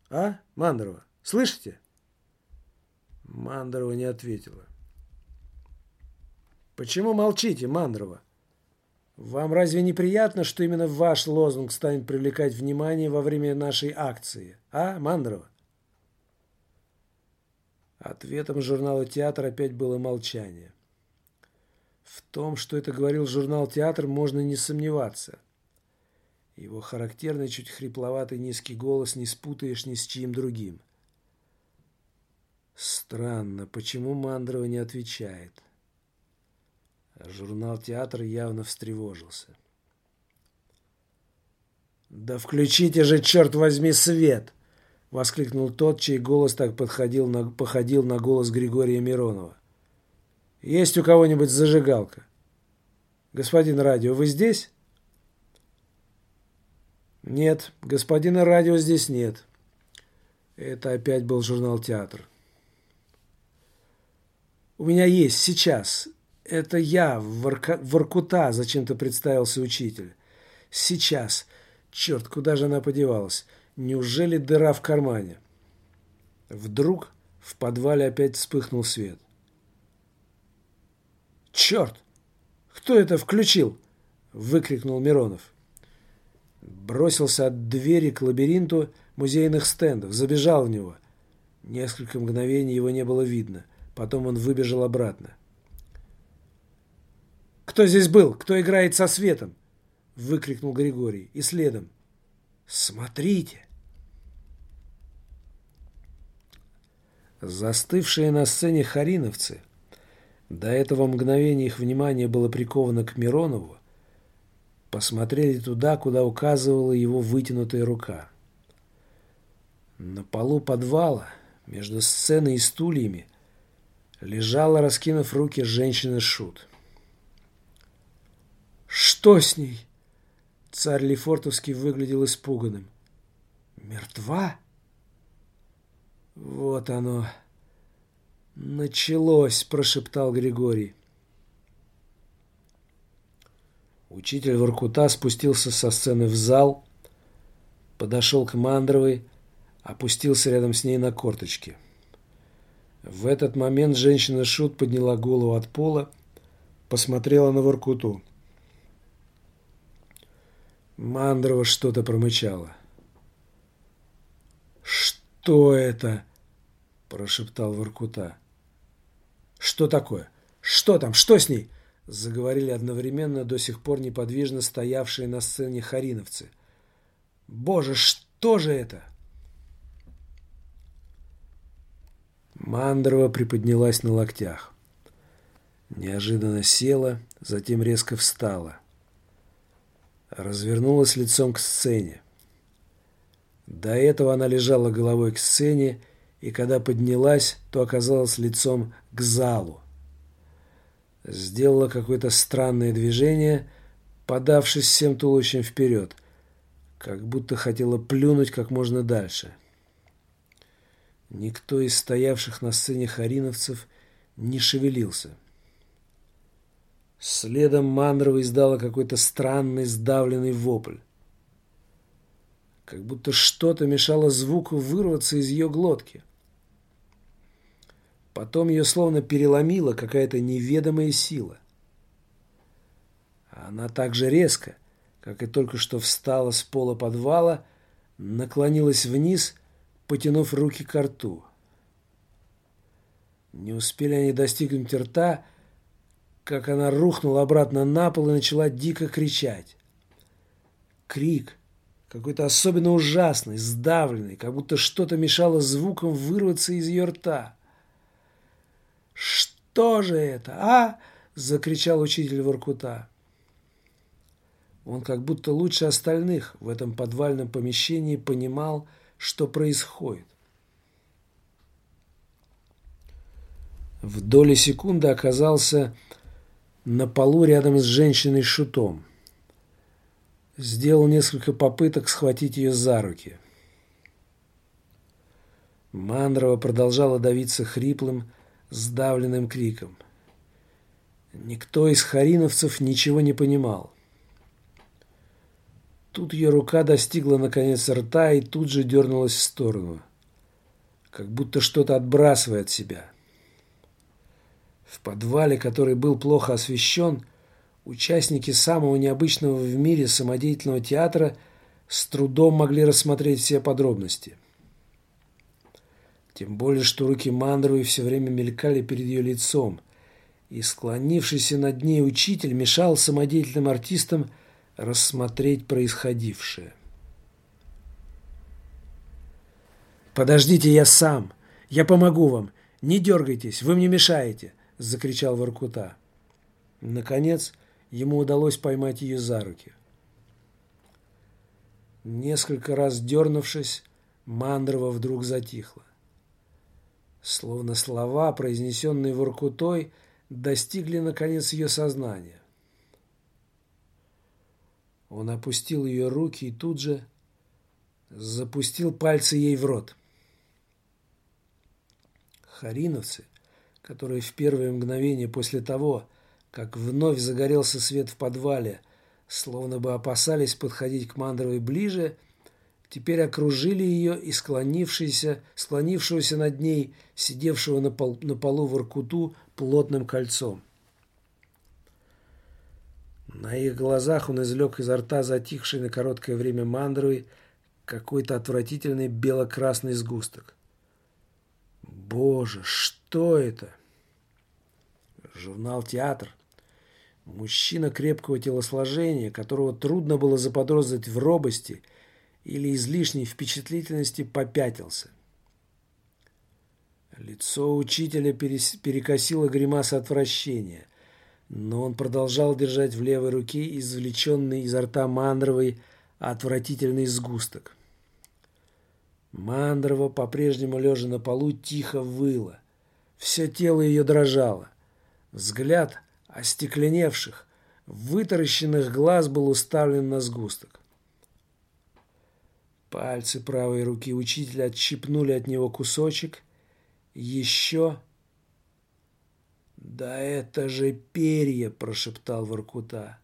А, Мандрова, слышите? Мандрова не ответила. Почему молчите, Мандрова? Вам разве не приятно, что именно ваш лозунг станет привлекать внимание во время нашей акции? А, Мандрова? Ответом журнала «Театр» опять было молчание. В том, что это говорил журнал «Театр», можно не сомневаться. Его характерный, чуть хрипловатый низкий голос не спутаешь ни с чьим другим. Странно, почему Мандрова не отвечает? — Журнал «Театр» явно встревожился. «Да включите же, черт возьми, свет!» — воскликнул тот, чей голос так подходил на, походил на голос Григория Миронова. «Есть у кого-нибудь зажигалка?» «Господин радио, вы здесь?» «Нет, господина радио здесь нет». Это опять был журнал «Театр». «У меня есть сейчас. «Это я, Ворка... Воркута», — зачем-то представился учитель. «Сейчас. Черт, куда же она подевалась? Неужели дыра в кармане?» Вдруг в подвале опять вспыхнул свет. «Черт! Кто это включил?» — выкрикнул Миронов. Бросился от двери к лабиринту музейных стендов, забежал в него. Несколько мгновений его не было видно. Потом он выбежал обратно. «Кто здесь был? Кто играет со светом?» — выкрикнул Григорий. И следом. «Смотрите!» Застывшие на сцене хариновцы, до этого мгновения их внимание было приковано к Миронову, посмотрели туда, куда указывала его вытянутая рука. На полу подвала, между сценой и стульями, лежала, раскинув руки, женщина-шут. Что с ней? Царь Лефортовский выглядел испуганным. Мертва? Вот оно. Началось, прошептал Григорий. Учитель Воркута спустился со сцены в зал, подошел к Мандровой, опустился рядом с ней на корточки. В этот момент женщина-шут подняла голову от пола, посмотрела на Воркуту. Мандрова что-то промычала. «Что это?» – прошептал Воркута. «Что такое? Что там? Что с ней?» – заговорили одновременно до сих пор неподвижно стоявшие на сцене хариновцы. «Боже, что же это?» Мандрова приподнялась на локтях. Неожиданно села, затем резко встала – развернулась лицом к сцене. До этого она лежала головой к сцене, и когда поднялась, то оказалась лицом к залу. Сделала какое-то странное движение, подавшись всем туловищем вперед, как будто хотела плюнуть как можно дальше. Никто из стоявших на сцене хариновцев не шевелился. Следом Мандрова издала какой-то странный сдавленный вопль. как будто что-то мешало звуку вырваться из ее глотки. Потом ее словно переломила какая-то неведомая сила. Она так же резко, как и только что встала с пола подвала, наклонилась вниз, потянув руки к рту. Не успели они достигнуть рта, как она рухнула обратно на пол и начала дико кричать. Крик, какой-то особенно ужасный, сдавленный, как будто что-то мешало звукам вырваться из ее рта. «Что же это, а?» – закричал учитель Воркута. Он как будто лучше остальных в этом подвальном помещении понимал, что происходит. В доли секунды оказался на полу рядом с женщиной-шутом. Сделал несколько попыток схватить ее за руки. Мандрова продолжала давиться хриплым, сдавленным криком. Никто из хариновцев ничего не понимал. Тут ее рука достигла наконец рта и тут же дернулась в сторону, как будто что-то отбрасывая от себя. В подвале, который был плохо освещен, участники самого необычного в мире самодеятельного театра с трудом могли рассмотреть все подробности. Тем более, что руки Мандровой все время мелькали перед ее лицом, и склонившийся над ней учитель мешал самодеятельным артистам рассмотреть происходившее. «Подождите, я сам! Я помогу вам! Не дергайтесь, вы мне мешаете!» – закричал Воркута. Наконец, ему удалось поймать ее за руки. Несколько раз дернувшись, Мандрова вдруг затихла. Словно слова, произнесенные Воркутой, достигли, наконец, ее сознания. Он опустил ее руки и тут же запустил пальцы ей в рот. Хариновцы, которые в первые мгновения после того, как вновь загорелся свет в подвале, словно бы опасались подходить к Мандровой ближе, теперь окружили ее и склонившийся, склонившегося над ней, сидевшего на, пол, на полу в Иркуту плотным кольцом. На их глазах он извлек изо рта затихший на короткое время мандровый какой-то отвратительный бело-красный сгусток. Боже, что это? Журнал «Театр». Мужчина крепкого телосложения, которого трудно было заподозрить в робости или излишней впечатлительности, попятился. Лицо учителя перекосило гримаса отвращения – но он продолжал держать в левой руке извлеченный изо рта Мандровой отвратительный сгусток. Мандрова, по-прежнему лежа на полу, тихо выла. Все тело ее дрожало. Взгляд остекленевших, вытаращенных глаз был уставлен на сгусток. Пальцы правой руки учителя отщипнули от него кусочек. Еще «Да это же перья!» – прошептал Воркута.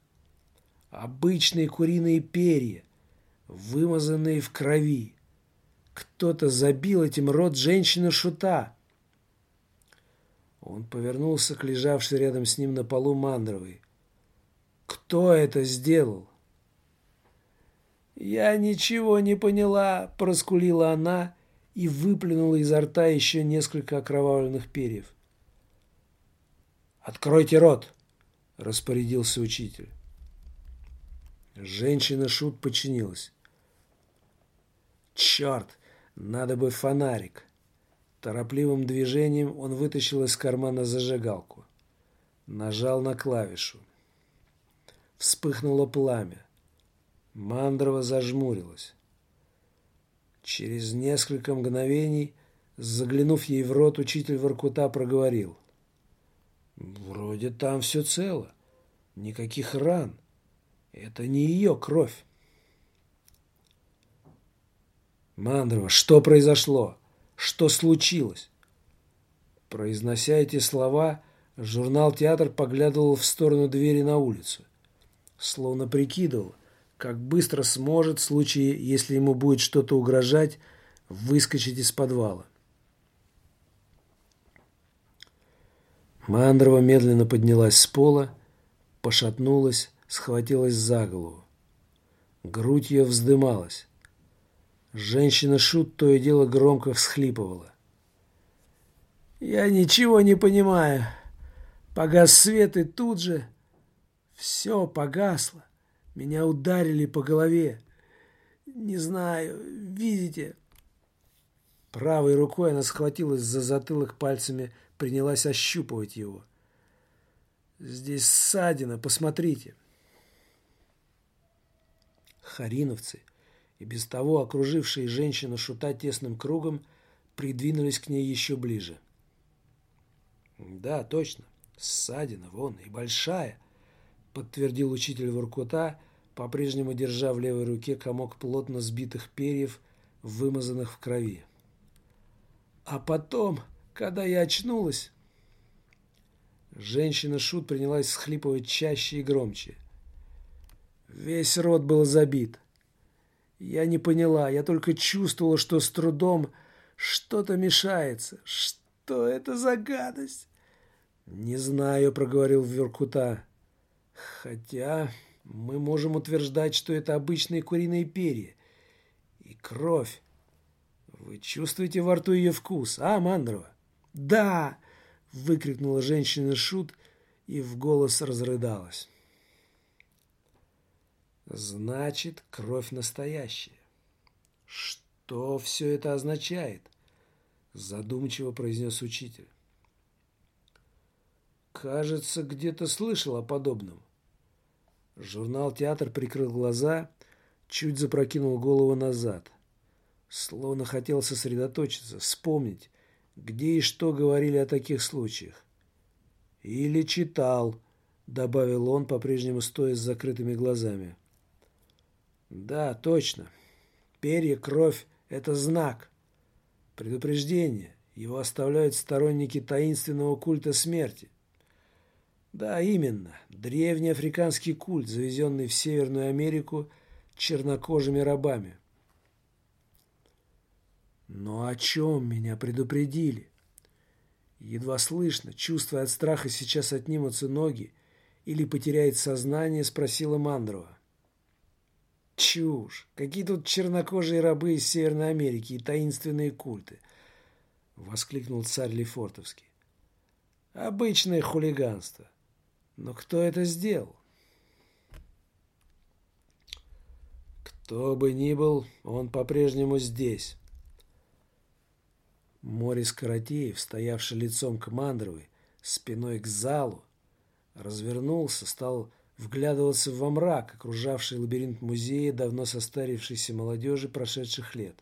«Обычные куриные перья, вымазанные в крови. Кто-то забил этим рот женщины-шута». Он повернулся к лежавшей рядом с ним на полу Мандровой. «Кто это сделал?» «Я ничего не поняла», – проскулила она и выплюнула изо рта еще несколько окровавленных перьев. «Откройте рот!» – распорядился учитель. Женщина-шут подчинилась. «Черт! Надо бы фонарик!» Торопливым движением он вытащил из кармана зажигалку. Нажал на клавишу. Вспыхнуло пламя. Мандрова зажмурилась. Через несколько мгновений, заглянув ей в рот, учитель Воркута проговорил. Вроде там все цело. Никаких ран. Это не ее кровь. Мандрова, что произошло? Что случилось? Произнося эти слова, журнал «Театр» поглядывал в сторону двери на улицу. Словно прикидывал, как быстро сможет, в случае, если ему будет что-то угрожать, выскочить из подвала. Мандрова медленно поднялась с пола, пошатнулась, схватилась за голову. Грудь ее вздымалась. Женщина-шут то и дело громко всхлипывала. «Я ничего не понимаю. Погас свет, и тут же все погасло. Меня ударили по голове. Не знаю, видите?» Правой рукой она схватилась за затылок пальцами, принялась ощупывать его. «Здесь ссадина, посмотрите». Хариновцы, и без того окружившие женщину шута тесным кругом, придвинулись к ней еще ближе. «Да, точно, ссадина, вон, и большая», — подтвердил учитель Воркута, по-прежнему держа в левой руке комок плотно сбитых перьев, вымазанных в крови. А потом, когда я очнулась... Женщина-шут принялась схлипывать чаще и громче. Весь рот был забит. Я не поняла, я только чувствовала, что с трудом что-то мешается. Что это за гадость? Не знаю, проговорил Веркута. Хотя мы можем утверждать, что это обычные куриные перья. И кровь. Вы чувствуете во рту ее вкус, а, Мандрова? Да! Выкрикнула женщина Шут и в голос разрыдалась. Значит, кровь настоящая. Что все это означает? Задумчиво произнес учитель. Кажется, где-то слышал о подобном. Журнал «Театр» прикрыл глаза, чуть запрокинул голову назад. Словно хотел сосредоточиться, вспомнить, где и что говорили о таких случаях. «Или читал», — добавил он, по-прежнему стоя с закрытыми глазами. Да, точно. Перья, кровь – это знак. Предупреждение. Его оставляют сторонники таинственного культа смерти. Да, именно. Древний африканский культ, завезенный в Северную Америку чернокожими рабами. Но о чем меня предупредили? Едва слышно, чувствуя от страха сейчас отнимутся ноги или потеряет сознание, спросила Мандрова. Чушь! Какие тут чернокожие рабы из Северной Америки и таинственные культы! Воскликнул царь Лефортовский. Обычное хулиганство. Но кто это сделал? Кто бы ни был, он по-прежнему здесь. Морис Каратеев, стоявший лицом к Мандровой, спиной к залу, развернулся, стал вглядывался во мрак, окружавший лабиринт музея давно состарившейся молодежи прошедших лет.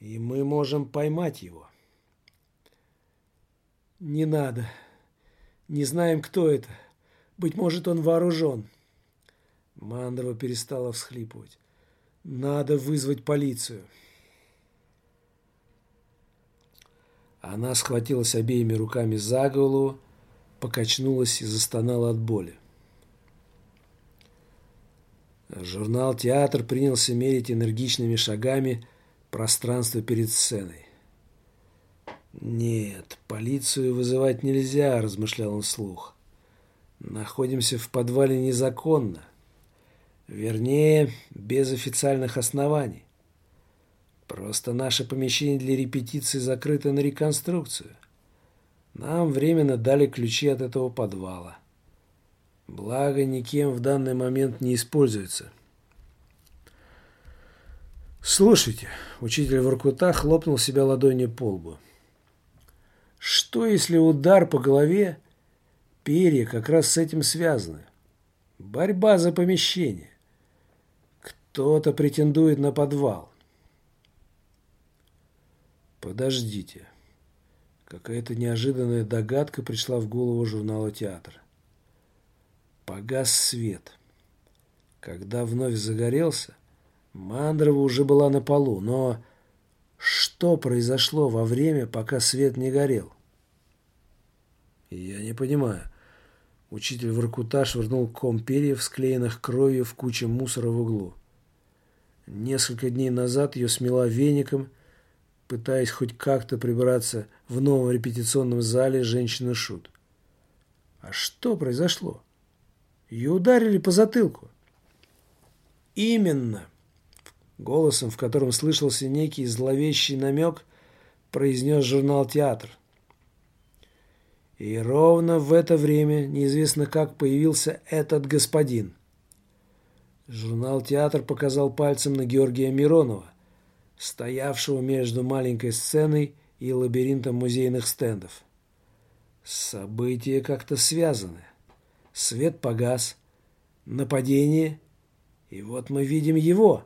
И мы можем поймать его. Не надо. Не знаем, кто это. Быть может, он вооружен. Мандова перестала всхлипывать. Надо вызвать полицию. Она схватилась обеими руками за голову, покачнулась и застонала от боли. Журнал «Театр» принялся мерить энергичными шагами пространство перед сценой. «Нет, полицию вызывать нельзя», – размышлял он вслух. «Находимся в подвале незаконно. Вернее, без официальных оснований. Просто наше помещение для репетиции закрыто на реконструкцию. Нам временно дали ключи от этого подвала. Благо, никем в данный момент не используется. Слушайте, учитель Воркута хлопнул себя ладонью по лбу. Что, если удар по голове, перья как раз с этим связаны? Борьба за помещение. Кто-то претендует на подвал. Подождите. Какая-то неожиданная догадка пришла в голову журнала «Театр». Погас свет. Когда вновь загорелся, Мандрова уже была на полу, но что произошло во время, пока свет не горел? Я не понимаю. Учитель Воркута швырнул ком перьев, склеенных кровью в куче мусора в углу. Несколько дней назад ее смела веником, пытаясь хоть как-то прибраться в новом репетиционном зале женщина-шут. А что произошло? Ее ударили по затылку. Именно. Голосом, в котором слышался некий зловещий намек, произнес журнал «Театр». И ровно в это время неизвестно как появился этот господин. Журнал «Театр» показал пальцем на Георгия Миронова, стоявшего между маленькой сценой и лабиринтом музейных стендов. События как-то связаны. Свет погас, нападение, и вот мы видим его.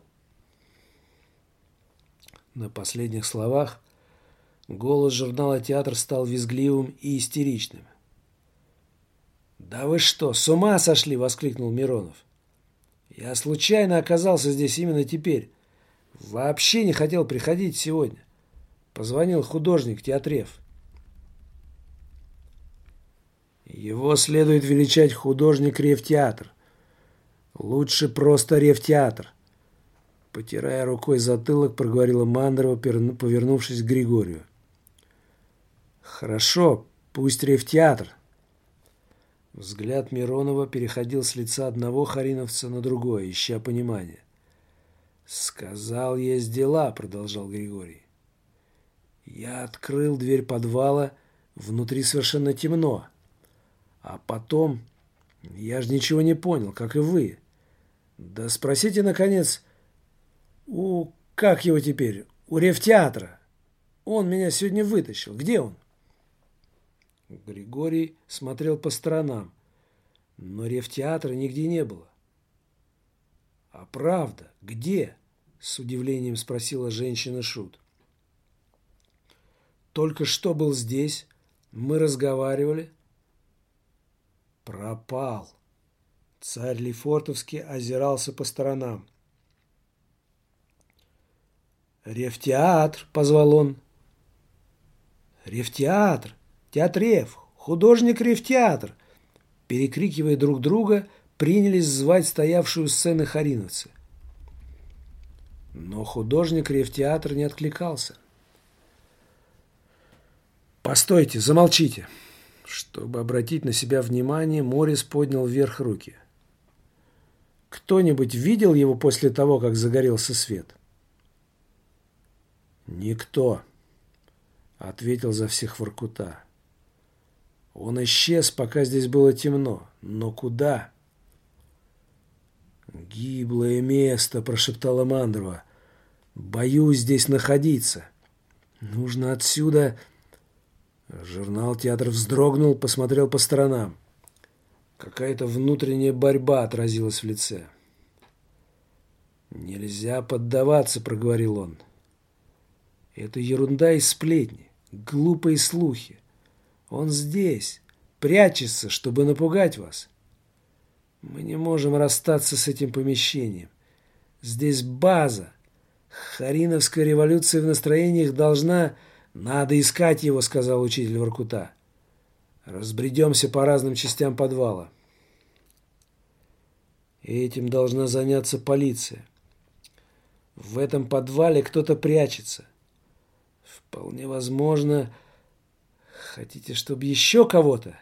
На последних словах голос журнала «Театр» стал визгливым и истеричным. «Да вы что, с ума сошли!» — воскликнул Миронов. «Я случайно оказался здесь именно теперь. Вообще не хотел приходить сегодня. Позвонил художник Театрев. Его следует величать художник Ревтеатр. Лучше просто Ревтеатр. Потирая рукой затылок, проговорила Мандрова, повернувшись к Григорию. «Хорошо, пусть рефтеатр». Взгляд Миронова переходил с лица одного хариновца на другое, ища понимания. «Сказал, есть дела», — продолжал Григорий. «Я открыл дверь подвала, внутри совершенно темно. А потом... Я же ничего не понял, как и вы. Да спросите, наконец, у... как его теперь? У рефтеатра. Он меня сегодня вытащил. Где он? Григорий смотрел по сторонам, но рефтеатра нигде не было. «А правда, где?» – с удивлением спросила женщина-шут. «Только что был здесь, мы разговаривали». «Пропал». Царь Лефортовский озирался по сторонам. «Рефтеатр!» – позвал он. «Рефтеатр! Театрев! Художник Рефтеатр!» Перекрикивая друг друга, принялись звать стоявшую сцены хариновцы. Но художник Рефтеатр не откликался. «Постойте, замолчите!» Чтобы обратить на себя внимание, Морис поднял вверх руки. «Кто-нибудь видел его после того, как загорелся свет?» «Никто», — ответил за всех Воркута. «Он исчез, пока здесь было темно. Но куда?» «Гиблое место», — прошептала Мандрова. «Боюсь здесь находиться. Нужно отсюда...» Журнал «Театр» вздрогнул, посмотрел по сторонам. Какая-то внутренняя борьба отразилась в лице. «Нельзя поддаваться», — проговорил он. Это ерунда и сплетни, глупые слухи. Он здесь, прячется, чтобы напугать вас. Мы не можем расстаться с этим помещением. Здесь база. Хариновская революция в настроениях должна... Надо искать его, сказал учитель Воркута. Разбредемся по разным частям подвала. Этим должна заняться полиция. В этом подвале кто-то прячется. Вполне возможно. Хотите, чтобы еще кого-то?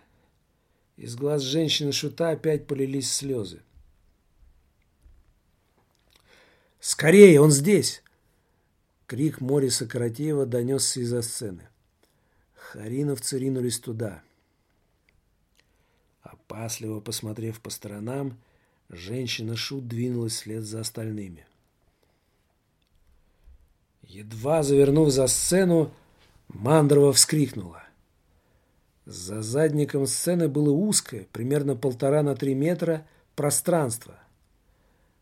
Из глаз женщины-шута опять полились слезы. «Скорее, он здесь!» Крик Мориса Каратеева донесся из-за сцены. Хариновцы ринулись туда. Опасливо посмотрев по сторонам, женщина-шут двинулась вслед за остальными. Едва завернув за сцену, Мандрова вскрикнула. За задником сцены было узкое, примерно полтора на три метра, пространство.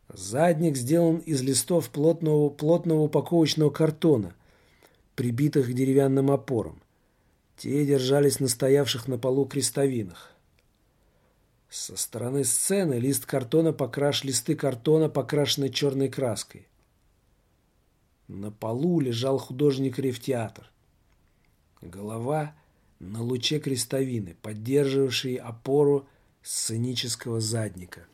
Задник сделан из листов плотного, плотного упаковочного картона, прибитых к деревянным опорам. Те держались на стоявших на полу крестовинах. Со стороны сцены лист картона покраш, листы картона покрашены черной краской. На полу лежал художник Ревтеатр. Голова на луче крестовины, поддерживавшей опору сценического задника.